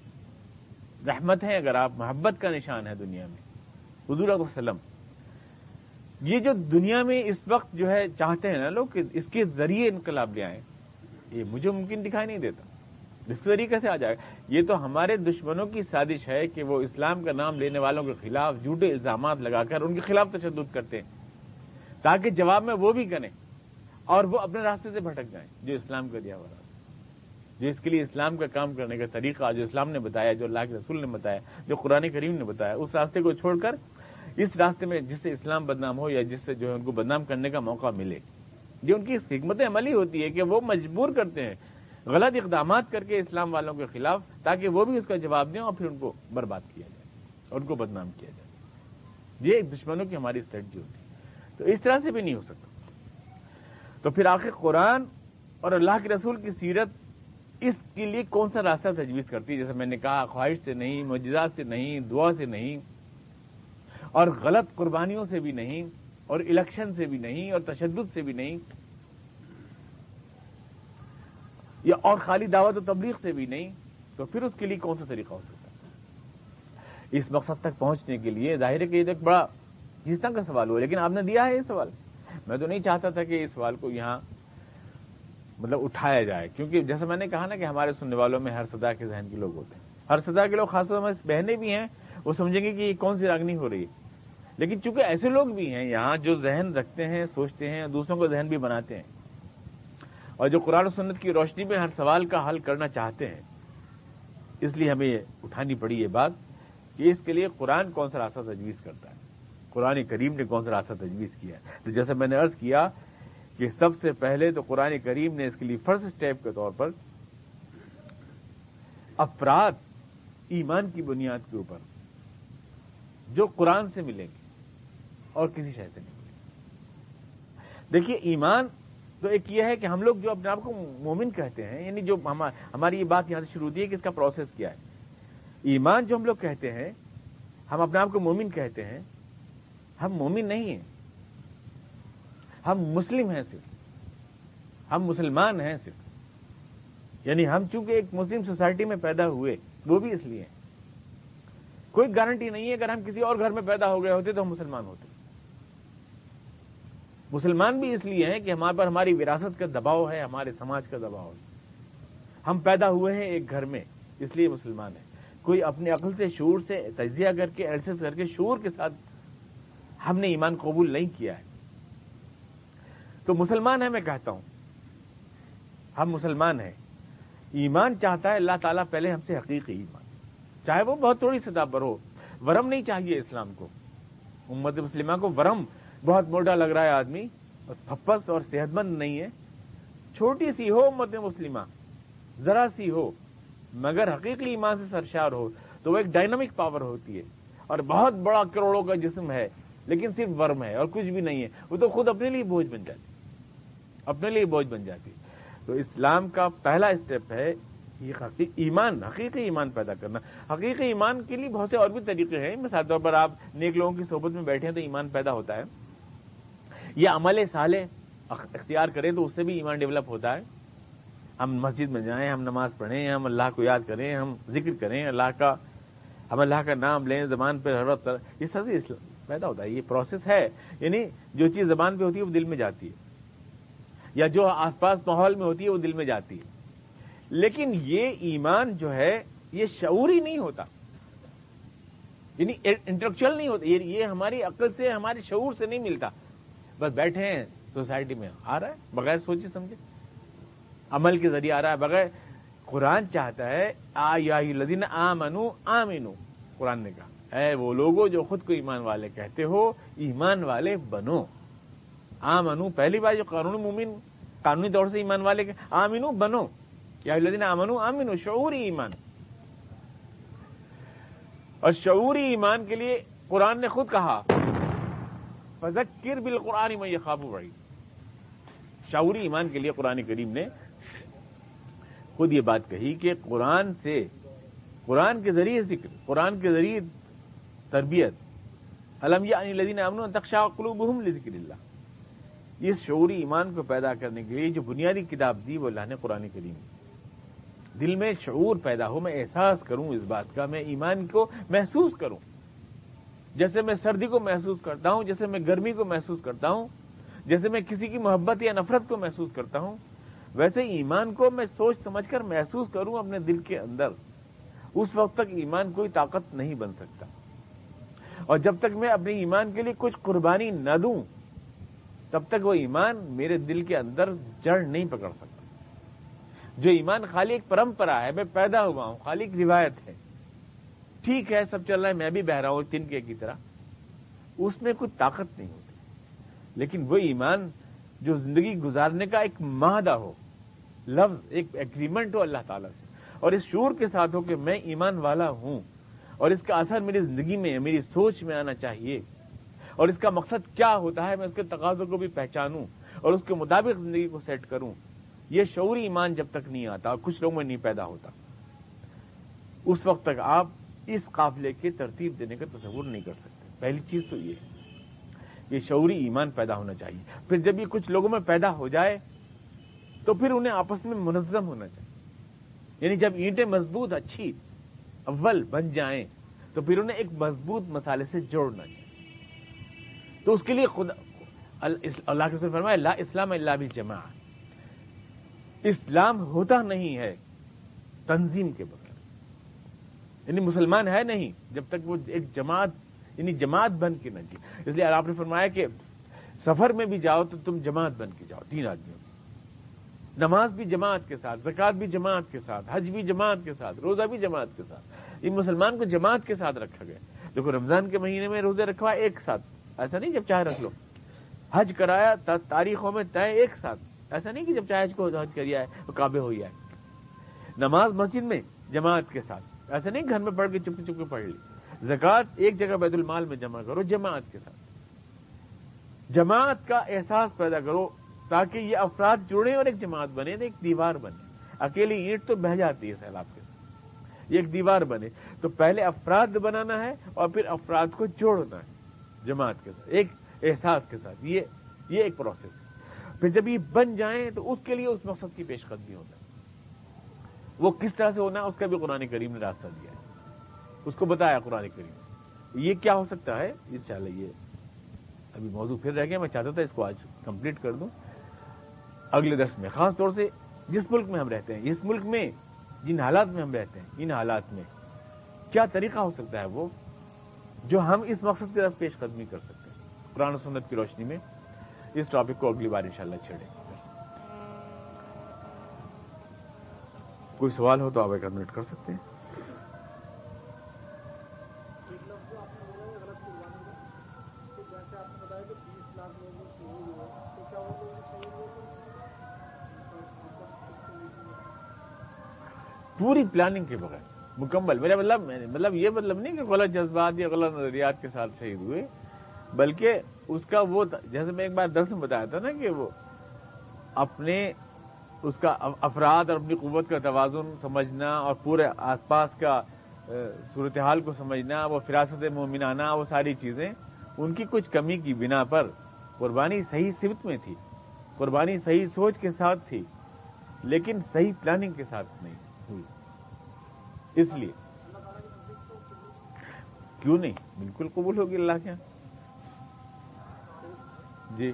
رحمت ہے اگر آپ، محبت کا نشان ہے دنیا میں۔ حضور وسلم، یہ جو دنیا میں اس وقت جو ہے چاہتے ہیں نا لوگ کہ اس کے ذریعے انقلاب لے آئیں، یہ مجھے ممکن دکھائی نہیں دیتا۔ اس طریقے سے آ جائے گا۔ یہ تو ہمارے دشمنوں کی سازش ہے کہ وہ اسلام کا نام لینے والوں کے خلاف جھوٹے الزامات لگا کر ان کے خلاف تشدد کرتے ہیں، تاکہ جواب میں وہ بھی کریں اور وہ اپنے راستے سے بھٹک جائیں جو اسلام کا دیا ہوا راستہ جو اس کے لیے اسلام کا کام کرنے کا طریقہ جو اسلام نے بتایا، جو اللہ کے رسول نے بتایا، جو قرآن کریم نے بتایا، اس راستے کو چھوڑ کر اس راستے میں جس سے اسلام بدنام ہو یا جس سے جو ہے ان کو بدنام کرنے کا موقع ملے۔ جو ان کی حکمت عملی ہوتی ہے کہ وہ مجبور کرتے ہیں غلط اقدامات کر کے اسلام والوں کے خلاف تاکہ وہ بھی اس کا جواب دیں اور پھر ان کو برباد کیا جائے اور ان کو بدنام کیا جائے۔ یہ ایک دشمنوں کی ہماری اسٹریٹجی ہوتی ہے۔ تو اس طرح سے بھی نہیں ہو سکتا۔ تو پھر آخر قرآن اور اللہ کے رسول کی سیرت اس کے لیے کون سا راستہ تجویز کرتی ہے؟ جیسے میں نے کہا، خواہش سے نہیں، معجزات سے نہیں، دعا سے نہیں، اور غلط قربانیوں سے بھی نہیں، اور الیکشن سے بھی نہیں، اور تشدد سے بھی نہیں یا اور خالی دعوت و تبلیغ سے بھی نہیں، تو پھر اس کے لیے کون سا طریقہ ہو سکتا ہے؟ اس مقصد تک پہنچنے کے لیے ظاہر ہے کہ یہ ایک بڑا جس طرح کا سوال ہوا، لیکن آپ نے دیا ہے یہ سوال۔ میں تو نہیں چاہتا تھا کہ اس سوال کو یہاں مطلب اٹھایا جائے، کیونکہ جیسے میں نے کہا نا کہ ہمارے سننے والوں میں ہر سدا کے ذہن کے لوگ ہوتے ہیں۔ ہر سدا کے لوگ، خاص طور پر بہنیں بھی ہیں، وہ سمجھیں گے کہ یہ کون سی راگنی ہو رہی ہے۔ لیکن چونکہ ایسے لوگ بھی ہیں، یہاں جو ذہن رکھتے ہیں، سوچتے ہیں، دوسروں کو ذہن بھی بناتے ہیں اور جو قرآن و سنت کی روشنی میں ہر سوال کا حل کرنا چاہتے ہیں، اس لیے ہمیں اٹھانی پڑی یہ بات کہ اس کے لیے قرآن کون سا راستہ تجویز کرتا ہے؟ قرآن کریم نے کون سا راستہ تجویز کیا ہے؟ تو جیسے میں نے ارض کیا کہ سب سے پہلے تو قرآن کریم نے اس کے لیے فرسٹ اسٹیپ کے طور پر افراد ایمان کی بنیاد کے اوپر جو قرآن سے ملیں گے اور کسی شہر سے نہیں ملیں گے۔ دیکھیے، ایمان تو ایک یہ ہے کہ ہم لوگ جو اپنے آپ کو مومن کہتے ہیں یعنی جو ہماری یہ بات یہاں سے شروع ہوتی ہے کہ اس کا پروسیس کیا ہے۔ ایمان جو ہم لوگ کہتے ہیں، ہم اپنے آپ کو مومن کہتے ہیں، ہم مومن نہیں ہیں۔ ہم مسلم ہیں صرف۔ ہم مسلمان ہیں صرف۔ یعنی ہم چونکہ ایک مسلم سوسائٹی میں پیدا ہوئے، وہ بھی اس لیے کوئی گارنٹی نہیں ہے، اگر ہم کسی اور گھر میں پیدا ہو گئے ہوتے تو ہم مسلمان ہوتے۔ مسلمان بھی اس لیے ہیں کہ ہمارے پر ہماری وراثت کا دباؤ ہے، ہمارے سماج کا دباؤ ہے۔ ہم پیدا ہوئے ہیں ایک گھر میں، اس لیے مسلمان ہیں۔ کوئی اپنے عقل سے شور سے تجزیہ کر کے ایلسس کر کے شور کے ساتھ ہم نے ایمان قبول نہیں کیا ہے۔ تو مسلمان ہے میں کہتا ہوں۔ ہم مسلمان ہیں۔ ایمان چاہتا ہے، اللہ تعالیٰ پہلے ہم سے حقیقی ایمان۔ چاہے وہ بہت تھوڑی سطح پر ہو، ورم نہیں چاہیے اسلام کو۔ امت مسلمہ کو ورم بہت موٹا لگ رہا ہے آدمی اور پھپس اور صحت مند نہیں ہے۔ چھوٹی سی ہو امت مسلمہ، ذرا سی ہو، مگر حقیقی ایمان سے سرشار ہو، تو وہ ایک ڈائنامک پاور ہوتی ہے۔ اور بہت بڑا کروڑوں کا جسم ہے، لیکن صرف ورم ہے اور کچھ بھی نہیں ہے۔ وہ تو خود اپنے لیے بوجھ بن جاتی اپنے لیے بوجھ بن جاتی تو اسلام کا پہلا اسٹیپ ہے یہ ایمان، حقیقی ایمان پیدا کرنا۔ حقیقی ایمان کے لیے بہت سے اور بھی طریقے ہیں۔ مثال طور پر آپ نیک لوگوں کی صحبت میں بیٹھے ہیں تو ایمان پیدا ہوتا ہے۔ یہ عمل سالے اختیار کریں تو اس سے بھی ایمان ڈیولپ ہوتا ہے۔ ہم مسجد میں جائیں، ہم نماز پڑھیں، ہم اللہ کو یاد کریں، ہم ذکر کریں، اللہ کا، ہم اللہ کا نام لیں، زبان پہ حرت یہ سب پیدا ہوتا ہے، یہ پروسیس ہے۔ یعنی جو چیز زبان پہ ہوتی ہے، وہ دل میں جاتی ہے۔ یا جو آس پاس ماحول میں ہوتی ہے، وہ دل میں جاتی ہے۔ لیکن یہ ایمان جو ہے، یہ شعوری نہیں ہوتا۔ یعنی انٹلیکچل نہیں ہوتا یہ ہماری عقل سے، ہمارے شعور سے نہیں ملتا۔ بس بیٹھے ہیں سوسائٹی میں آ رہا ہے، بغیر سوچے سمجھے۔ عمل کے ذریعے آ رہا ہے، بغیر قرآن چاہتا ہے، آ یا لدین آ منو آ مینو قرآن نے کہا، اے وہ لوگوں جو خود کو ایمان والے کہتے ہو، ایمان والے بنو۔ آ منو پہلی بار جو قانونی مومن، قانونی طور سے ایمان والے آ مینو بنو۔ یا لدین آ منو آ مینو شعوری ایمان۔ اور شعوری ایمان کے لیے قرآن نے خود کہا فذکر بالقرآن میں یہ خواب بڑی شعوری ایمان کے لیے قرآن کریم نے خود یہ بات کہی کہ قرآن سے قرآن کے ذریعے ذکر، قرآن کے ذریعے تربیت۔ علم یا یعنی لدین امن تقشا قلوبہم لذکر اللہ۔ اس شعوری ایمان کو پیدا کرنے کے لیے جو بنیادی کتاب دی وہ اللہ نے قرآن کریم۔ دل میں شعور پیدا ہو، میں احساس کروں اس بات کا، میں ایمان کو محسوس کروں۔ جیسے میں سردی کو محسوس کرتا ہوں، جیسے میں گرمی کو محسوس کرتا ہوں، جیسے میں کسی کی محبت یا نفرت کو محسوس کرتا ہوں، ویسے ایمان کو میں سوچ سمجھ کر محسوس کروں اپنے دل کے اندر۔ اس وقت تک ایمان کوئی طاقت نہیں بن سکتا۔ اور جب تک میں اپنے ایمان کے لیے کچھ قربانی نہ دوں، تب تک وہ ایمان میرے دل کے اندر جڑ نہیں پکڑ سکتا۔ جو ایمان خالی ایک پرمپرا ہے، میں پیدا ہوا ہوں، خالی ایک روایت ہے۔ ٹھیک ہے، سب چل رہا ہے، میں بھی بہ رہا ہوں تنکے کی طرح۔ اس میں کوئی طاقت نہیں ہوتی۔ لیکن وہ ایمان جو زندگی گزارنے کا ایک معاہدہ ہو، لفظ، ایک ایگریمنٹ ہو اللہ تعالی سے۔ اور اس شور کے ساتھ ہو کہ میں ایمان والا ہوں، اور اس کا اثر میری زندگی میں، میری سوچ میں آنا چاہیے۔ اور اس کا مقصد کیا ہوتا ہے، میں اس کے تقاضوں کو بھی پہچانوں، اور اس کے مطابق زندگی کو سیٹ کروں۔ یہ شعوری ایمان جب تک نہیں آتا اور کچھ لوگوں میں نہیں پیدا ہوتا۔ اس وقت تک آپ اس قافلے کے ترتیب دینے کا تصور نہیں کر سکتے۔ پہلی چیز تو یہ ہے، یہ شعوری ایمان پیدا ہونا چاہیے۔ پھر جب یہ کچھ لوگوں میں پیدا ہو جائے، تو پھر انہیں آپس میں منظم ہونا چاہیے۔ یعنی جب اینٹیں مضبوط، اچھی، اول بن جائیں، تو پھر انہیں ایک مضبوط مسالے سے جوڑنا چاہیے۔ تو اس کے لیے خدا، اللہ کے فرمایا اللہ اسلام اللہ بھی جمع اسلام ہوتا نہیں ہے تنظیم کے بغیر۔ یعنی مسلمان ہے نہیں، جب تک وہ ایک جماعت یعنی جماعت بن کے نہ جی اس لیے آپ نے فرمایا کہ سفر میں بھی جاؤ تو تم جماعت بن کے جاؤ، تین آدمیوں نماز بھی جماعت کے ساتھ زکات بھی جماعت کے ساتھ، حج بھی جماعت کے ساتھ، روزہ بھی جماعت کے ساتھ۔ یہ مسلمان کو جماعت کے ساتھ رکھا گیا۔ دیکھو، رمضان کے مہینے میں روزے رکھوا ایک ساتھ، ایسا نہیں جب چاہے رکھ لو۔ حج کرایا تاریخوں میں طے ایک ساتھ۔ ایسا نہیں کہ جب چاہے حج کو حج کریا ہے تو کعبے ہو جائے نماز مسجد میں جماعت کے ساتھ۔ ایسا نہیں گھر میں پڑھ کے چپکے چپکے پڑھ لی۔ زکات ایک جگہ بیت المال میں جمع کرو، جماعت کے ساتھ۔ جماعت کا احساس پیدا کرو تاکہ یہ افراد جڑے اور ایک جماعت بنے، ایک دیوار بنے۔ اکیلی اینٹ تو بہ جاتی ہے سیلاب کے ساتھ۔ یہ ایک دیوار بنے۔ تو پہلے افراد بنانا ہے اور پھر افراد کو جوڑنا ہے۔ جماعت کے ساتھ، ایک احساس کے ساتھ۔ یہ یہ ایک پروسیس ہے۔ پھر جب یہ بن جائیں تو اس کے لیے اس مقصد کی پیش قدمی ہوتا ہے۔ وہ کس طرح سے ہونا ہے، اس کا بھی قرآن کریم نے راستہ دیا ہے۔ اس کو بتایا قرآن کریم۔ یہ کیا ہو سکتا ہے؟ انشاءاللہ یہ ابھی موضوع پھر رہ گیا، میں چاہتا تھا اس کو آج کمپلیٹ کر دوں۔ اگلے درس میں، خاص طور سے جس ملک میں ہم رہتے ہیں، اس ملک میں جن حالات میں ہم رہتے ہیں، ان حالات میں کیا طریقہ ہو سکتا ہے وہ جو ہم اس مقصد کی طرف پیش قدمی کر سکتے ہیں؟ قرآن و سنت کی روشنی میں اس ٹاپک کو اگلی بار انشاءاللہ چھیڑیں۔ کوئی سوال ہو تو آپ ایک منٹ کر سکتے ہیں۔ پوری پلاننگ کے بغیر، مکمل، میرا مطلب مطلب یہ مطلب نہیں کہ غلط جذبات یا غلط نظریات کے ساتھ شہید ہوئے، بلکہ اس کا وہ جیسے میں ایک بار درس میں بتایا تھا نا کہ وہ اپنے اس کا افراد اور اپنی قوت کا توازن سمجھنا اور پورے آس پاس کا صورتحال کو سمجھنا وہ فراست مومنانہ وہ ساری چیزیں ان کی کچھ کمی کی بنا پر قربانی صحیح صفت میں تھی قربانی صحیح سوچ کے ساتھ تھی لیکن صحیح پلاننگ کے ساتھ نہیں۔ ہوئی اس لیے۔ کیوں نہیں؟ بالکل قبول ہوگی اللہ کے جی۔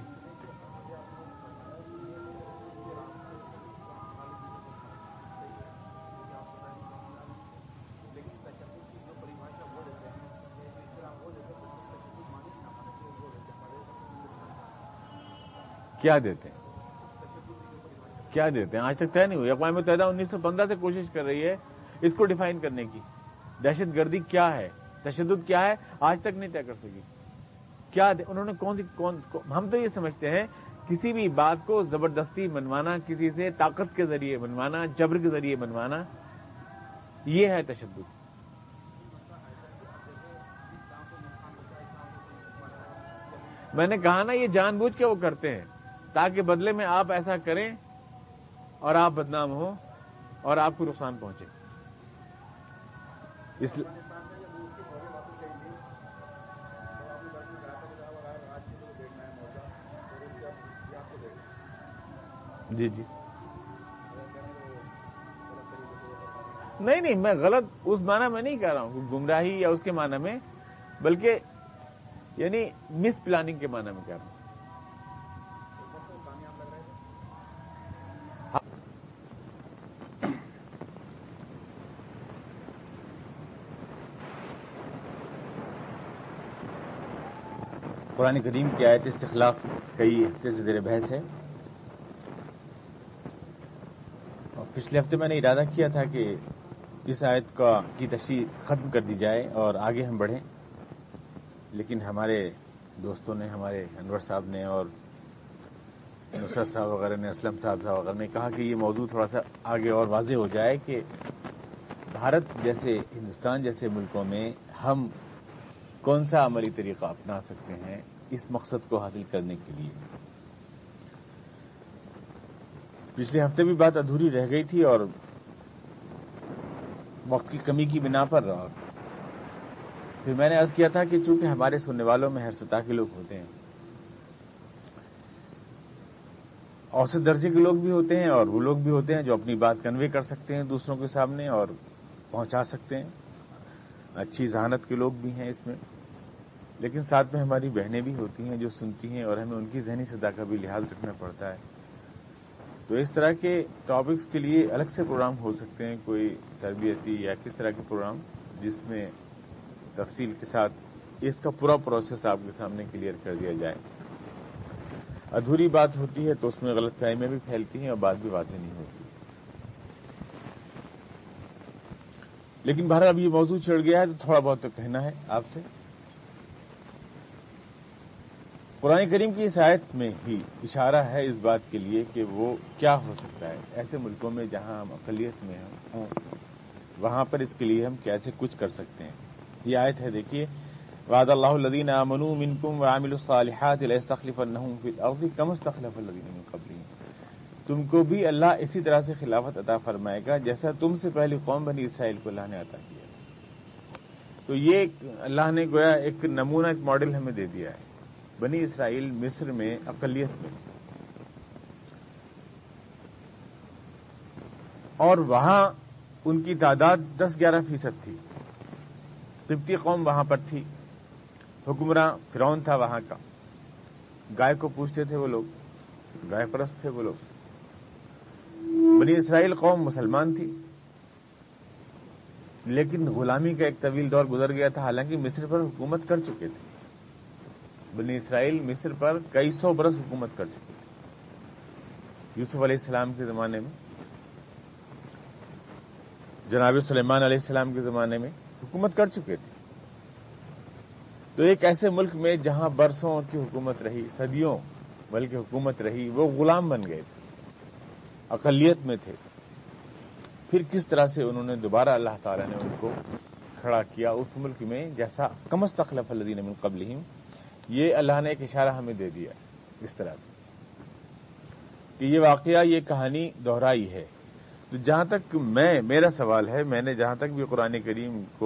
کیا دیتے ہیں؟ کیا دیتے ہیں؟ آج تک طے نہیں ہوئی، اقوام متحدہ انیس سو پندرہ سے کوشش کر رہی ہے اس کو ڈیفائن کرنے کی۔ دہشت گردی کیا ہے؟ تشدد کیا ہے؟ آج تک نہیں طے کر سکی۔ کیا انہوں نے کون سی کون ہم تو یہ سمجھتے ہیں، کسی بھی بات کو زبردستی منوانا، کسی سے طاقت کے ذریعے منوانا، جبر کے ذریعے منوانا، یہ ہے تشدد۔ میں نے کہا نا، یہ جان بوجھ کے وہ کرتے ہیں۔ تاکہ بدلے میں آپ ایسا کریں اور آپ بدنام ہو اور آپ کو نقصان پہنچے۔ اس جی جی۔ نہیں نہیں، میں غلط اس معنی میں نہیں کہہ رہا ہوں گمراہی یا اس کے معنی میں، بلکہ یعنی مس پلاننگ کے معنی میں کہہ رہا ہوں۔ قرآن کریم کی آیت استخلاف کئی ہفتے سے زیر بحث ہے۔ اور پچھلے ہفتے میں نے ارادہ کیا تھا کہ اس آیت کا کی تشریح ختم کر دی جائے اور آگے ہم بڑھیں۔ لیکن ہمارے دوستوں نے، ہمارے انور صاحب نے اور نصرت صاحب وغیرہ نے، اسلم صاحب صاحب وغیرہ نے کہا کہ یہ موضوع تھوڑا سا آگے اور واضح ہو جائے کہ بھارت جیسے ہندوستان جیسے ملکوں میں ہم کون سا عملی طریقہ اپنا سکتے ہیں؟ اس مقصد کو حاصل کرنے کے لیے۔ پچھلے ہفتے بھی بات ادھوری رہ گئی تھی اور وقت کی کمی کی بنا پر اور پھر میں نے عرض کیا تھا کہ چونکہ ہمارے سننے والوں میں ہر سطح کے لوگ ہوتے ہیں، اوسط درجے کے لوگ بھی ہوتے ہیں اور وہ لوگ بھی ہوتے ہیں جو اپنی بات کنوے کر سکتے ہیں دوسروں کے سامنے اور پہنچا سکتے ہیں۔ اچھی ذہانت کے لوگ بھی ہیں اس میں۔ لیکن ساتھ میں ہماری بہنیں بھی ہوتی ہیں جو سنتی ہیں اور ہمیں ان کی ذہنی سطح کا بھی لحاظ رکھنا پڑتا ہے۔ تو اس طرح کے ٹاپکس کے لیے الگ سے پروگرام ہو سکتے ہیں، کوئی تربیتی یا کس طرح کے پروگرام جس میں تفصیل کے ساتھ اس کا پورا پروسیس آپ کے سامنے کلیئر کر دیا جائے۔ ادھوری بات ہوتی ہے تو اس میں غلط فہمیاں بھی پھیلتی ہیں اور بات بھی واضح نہیں ہوتی۔ لیکن بہرحال اب یہ موضوع چڑھ گیا ہے تو تھوڑا بہت تو کہنا ہے آپ سے۔ قرآن کریم کی اس آیت میں ہی اشارہ ہے اس بات کے لیے کہ وہ کیا ہو سکتا ہے۔ ایسے ملکوں میں جہاں ہم اقلیت میں ہوں، وہاں پر اس کے لیے ہم کیسے کچھ کر سکتے ہیں؟ یہ آیت ہے، دیکھیے، وعد اللہ الدین امن منکم وعامل الصالحات استخلف النحم فی الارض کم استخلف الذین من تم کو بھی اللہ اسی طرح سے خلافت عطا فرمائے گا جیسا تم سے پہلی قوم بنی اسرائیل کو اللہ نے عطا کیا۔ تو یہ اللہ نے گویا ایک نمونہ ایک ماڈل ہمیں دے دیا ہے۔ بنی اسرائیل مصر میں اقلیت میں۔ اور وہاں ان کی تعداد دس گیارہ فیصد تھی۔ قبطی قوم وہاں پر تھی۔ حکمراں فرون تھا وہاں کا۔ گائے کو پوچھتے تھے وہ لوگ۔ گائے پرست تھے وہ لوگ۔ بنی اسرائیل قوم مسلمان تھی۔ لیکن غلامی کا ایک طویل دور گزر گیا تھا۔ حالانکہ مصر پر حکومت کر چکے تھے۔ بنی اسرائیل، مصر پر کئی سو برس حکومت کر چکے تھے یوسف علیہ السلام کے زمانے میں، جناب سلیمان علیہ السلام کے زمانے میں حکومت کر چکے تھے۔ تو ایک ایسے ملک میں جہاں برسوں کی حکومت رہی، صدیوں بلکہ حکومت رہی، وہ غلام بن گئے تھے، اقلیت میں تھے۔ پھر کس طرح سے انہوں نے دوبارہ اللہ تعالیٰ نے ان کو کھڑا کیا؟ اس ملک میں جیسا کمز تخلف الدین من قبل یہ اللہ نے ایک اشارہ ہمیں دے دیا اس طرح سے کہ یہ واقعہ، یہ کہانی دوہرائی ہے۔ تو جہاں تک میں، میرا سوال ہے، میں نے جہاں تک بھی قرآن کریم کو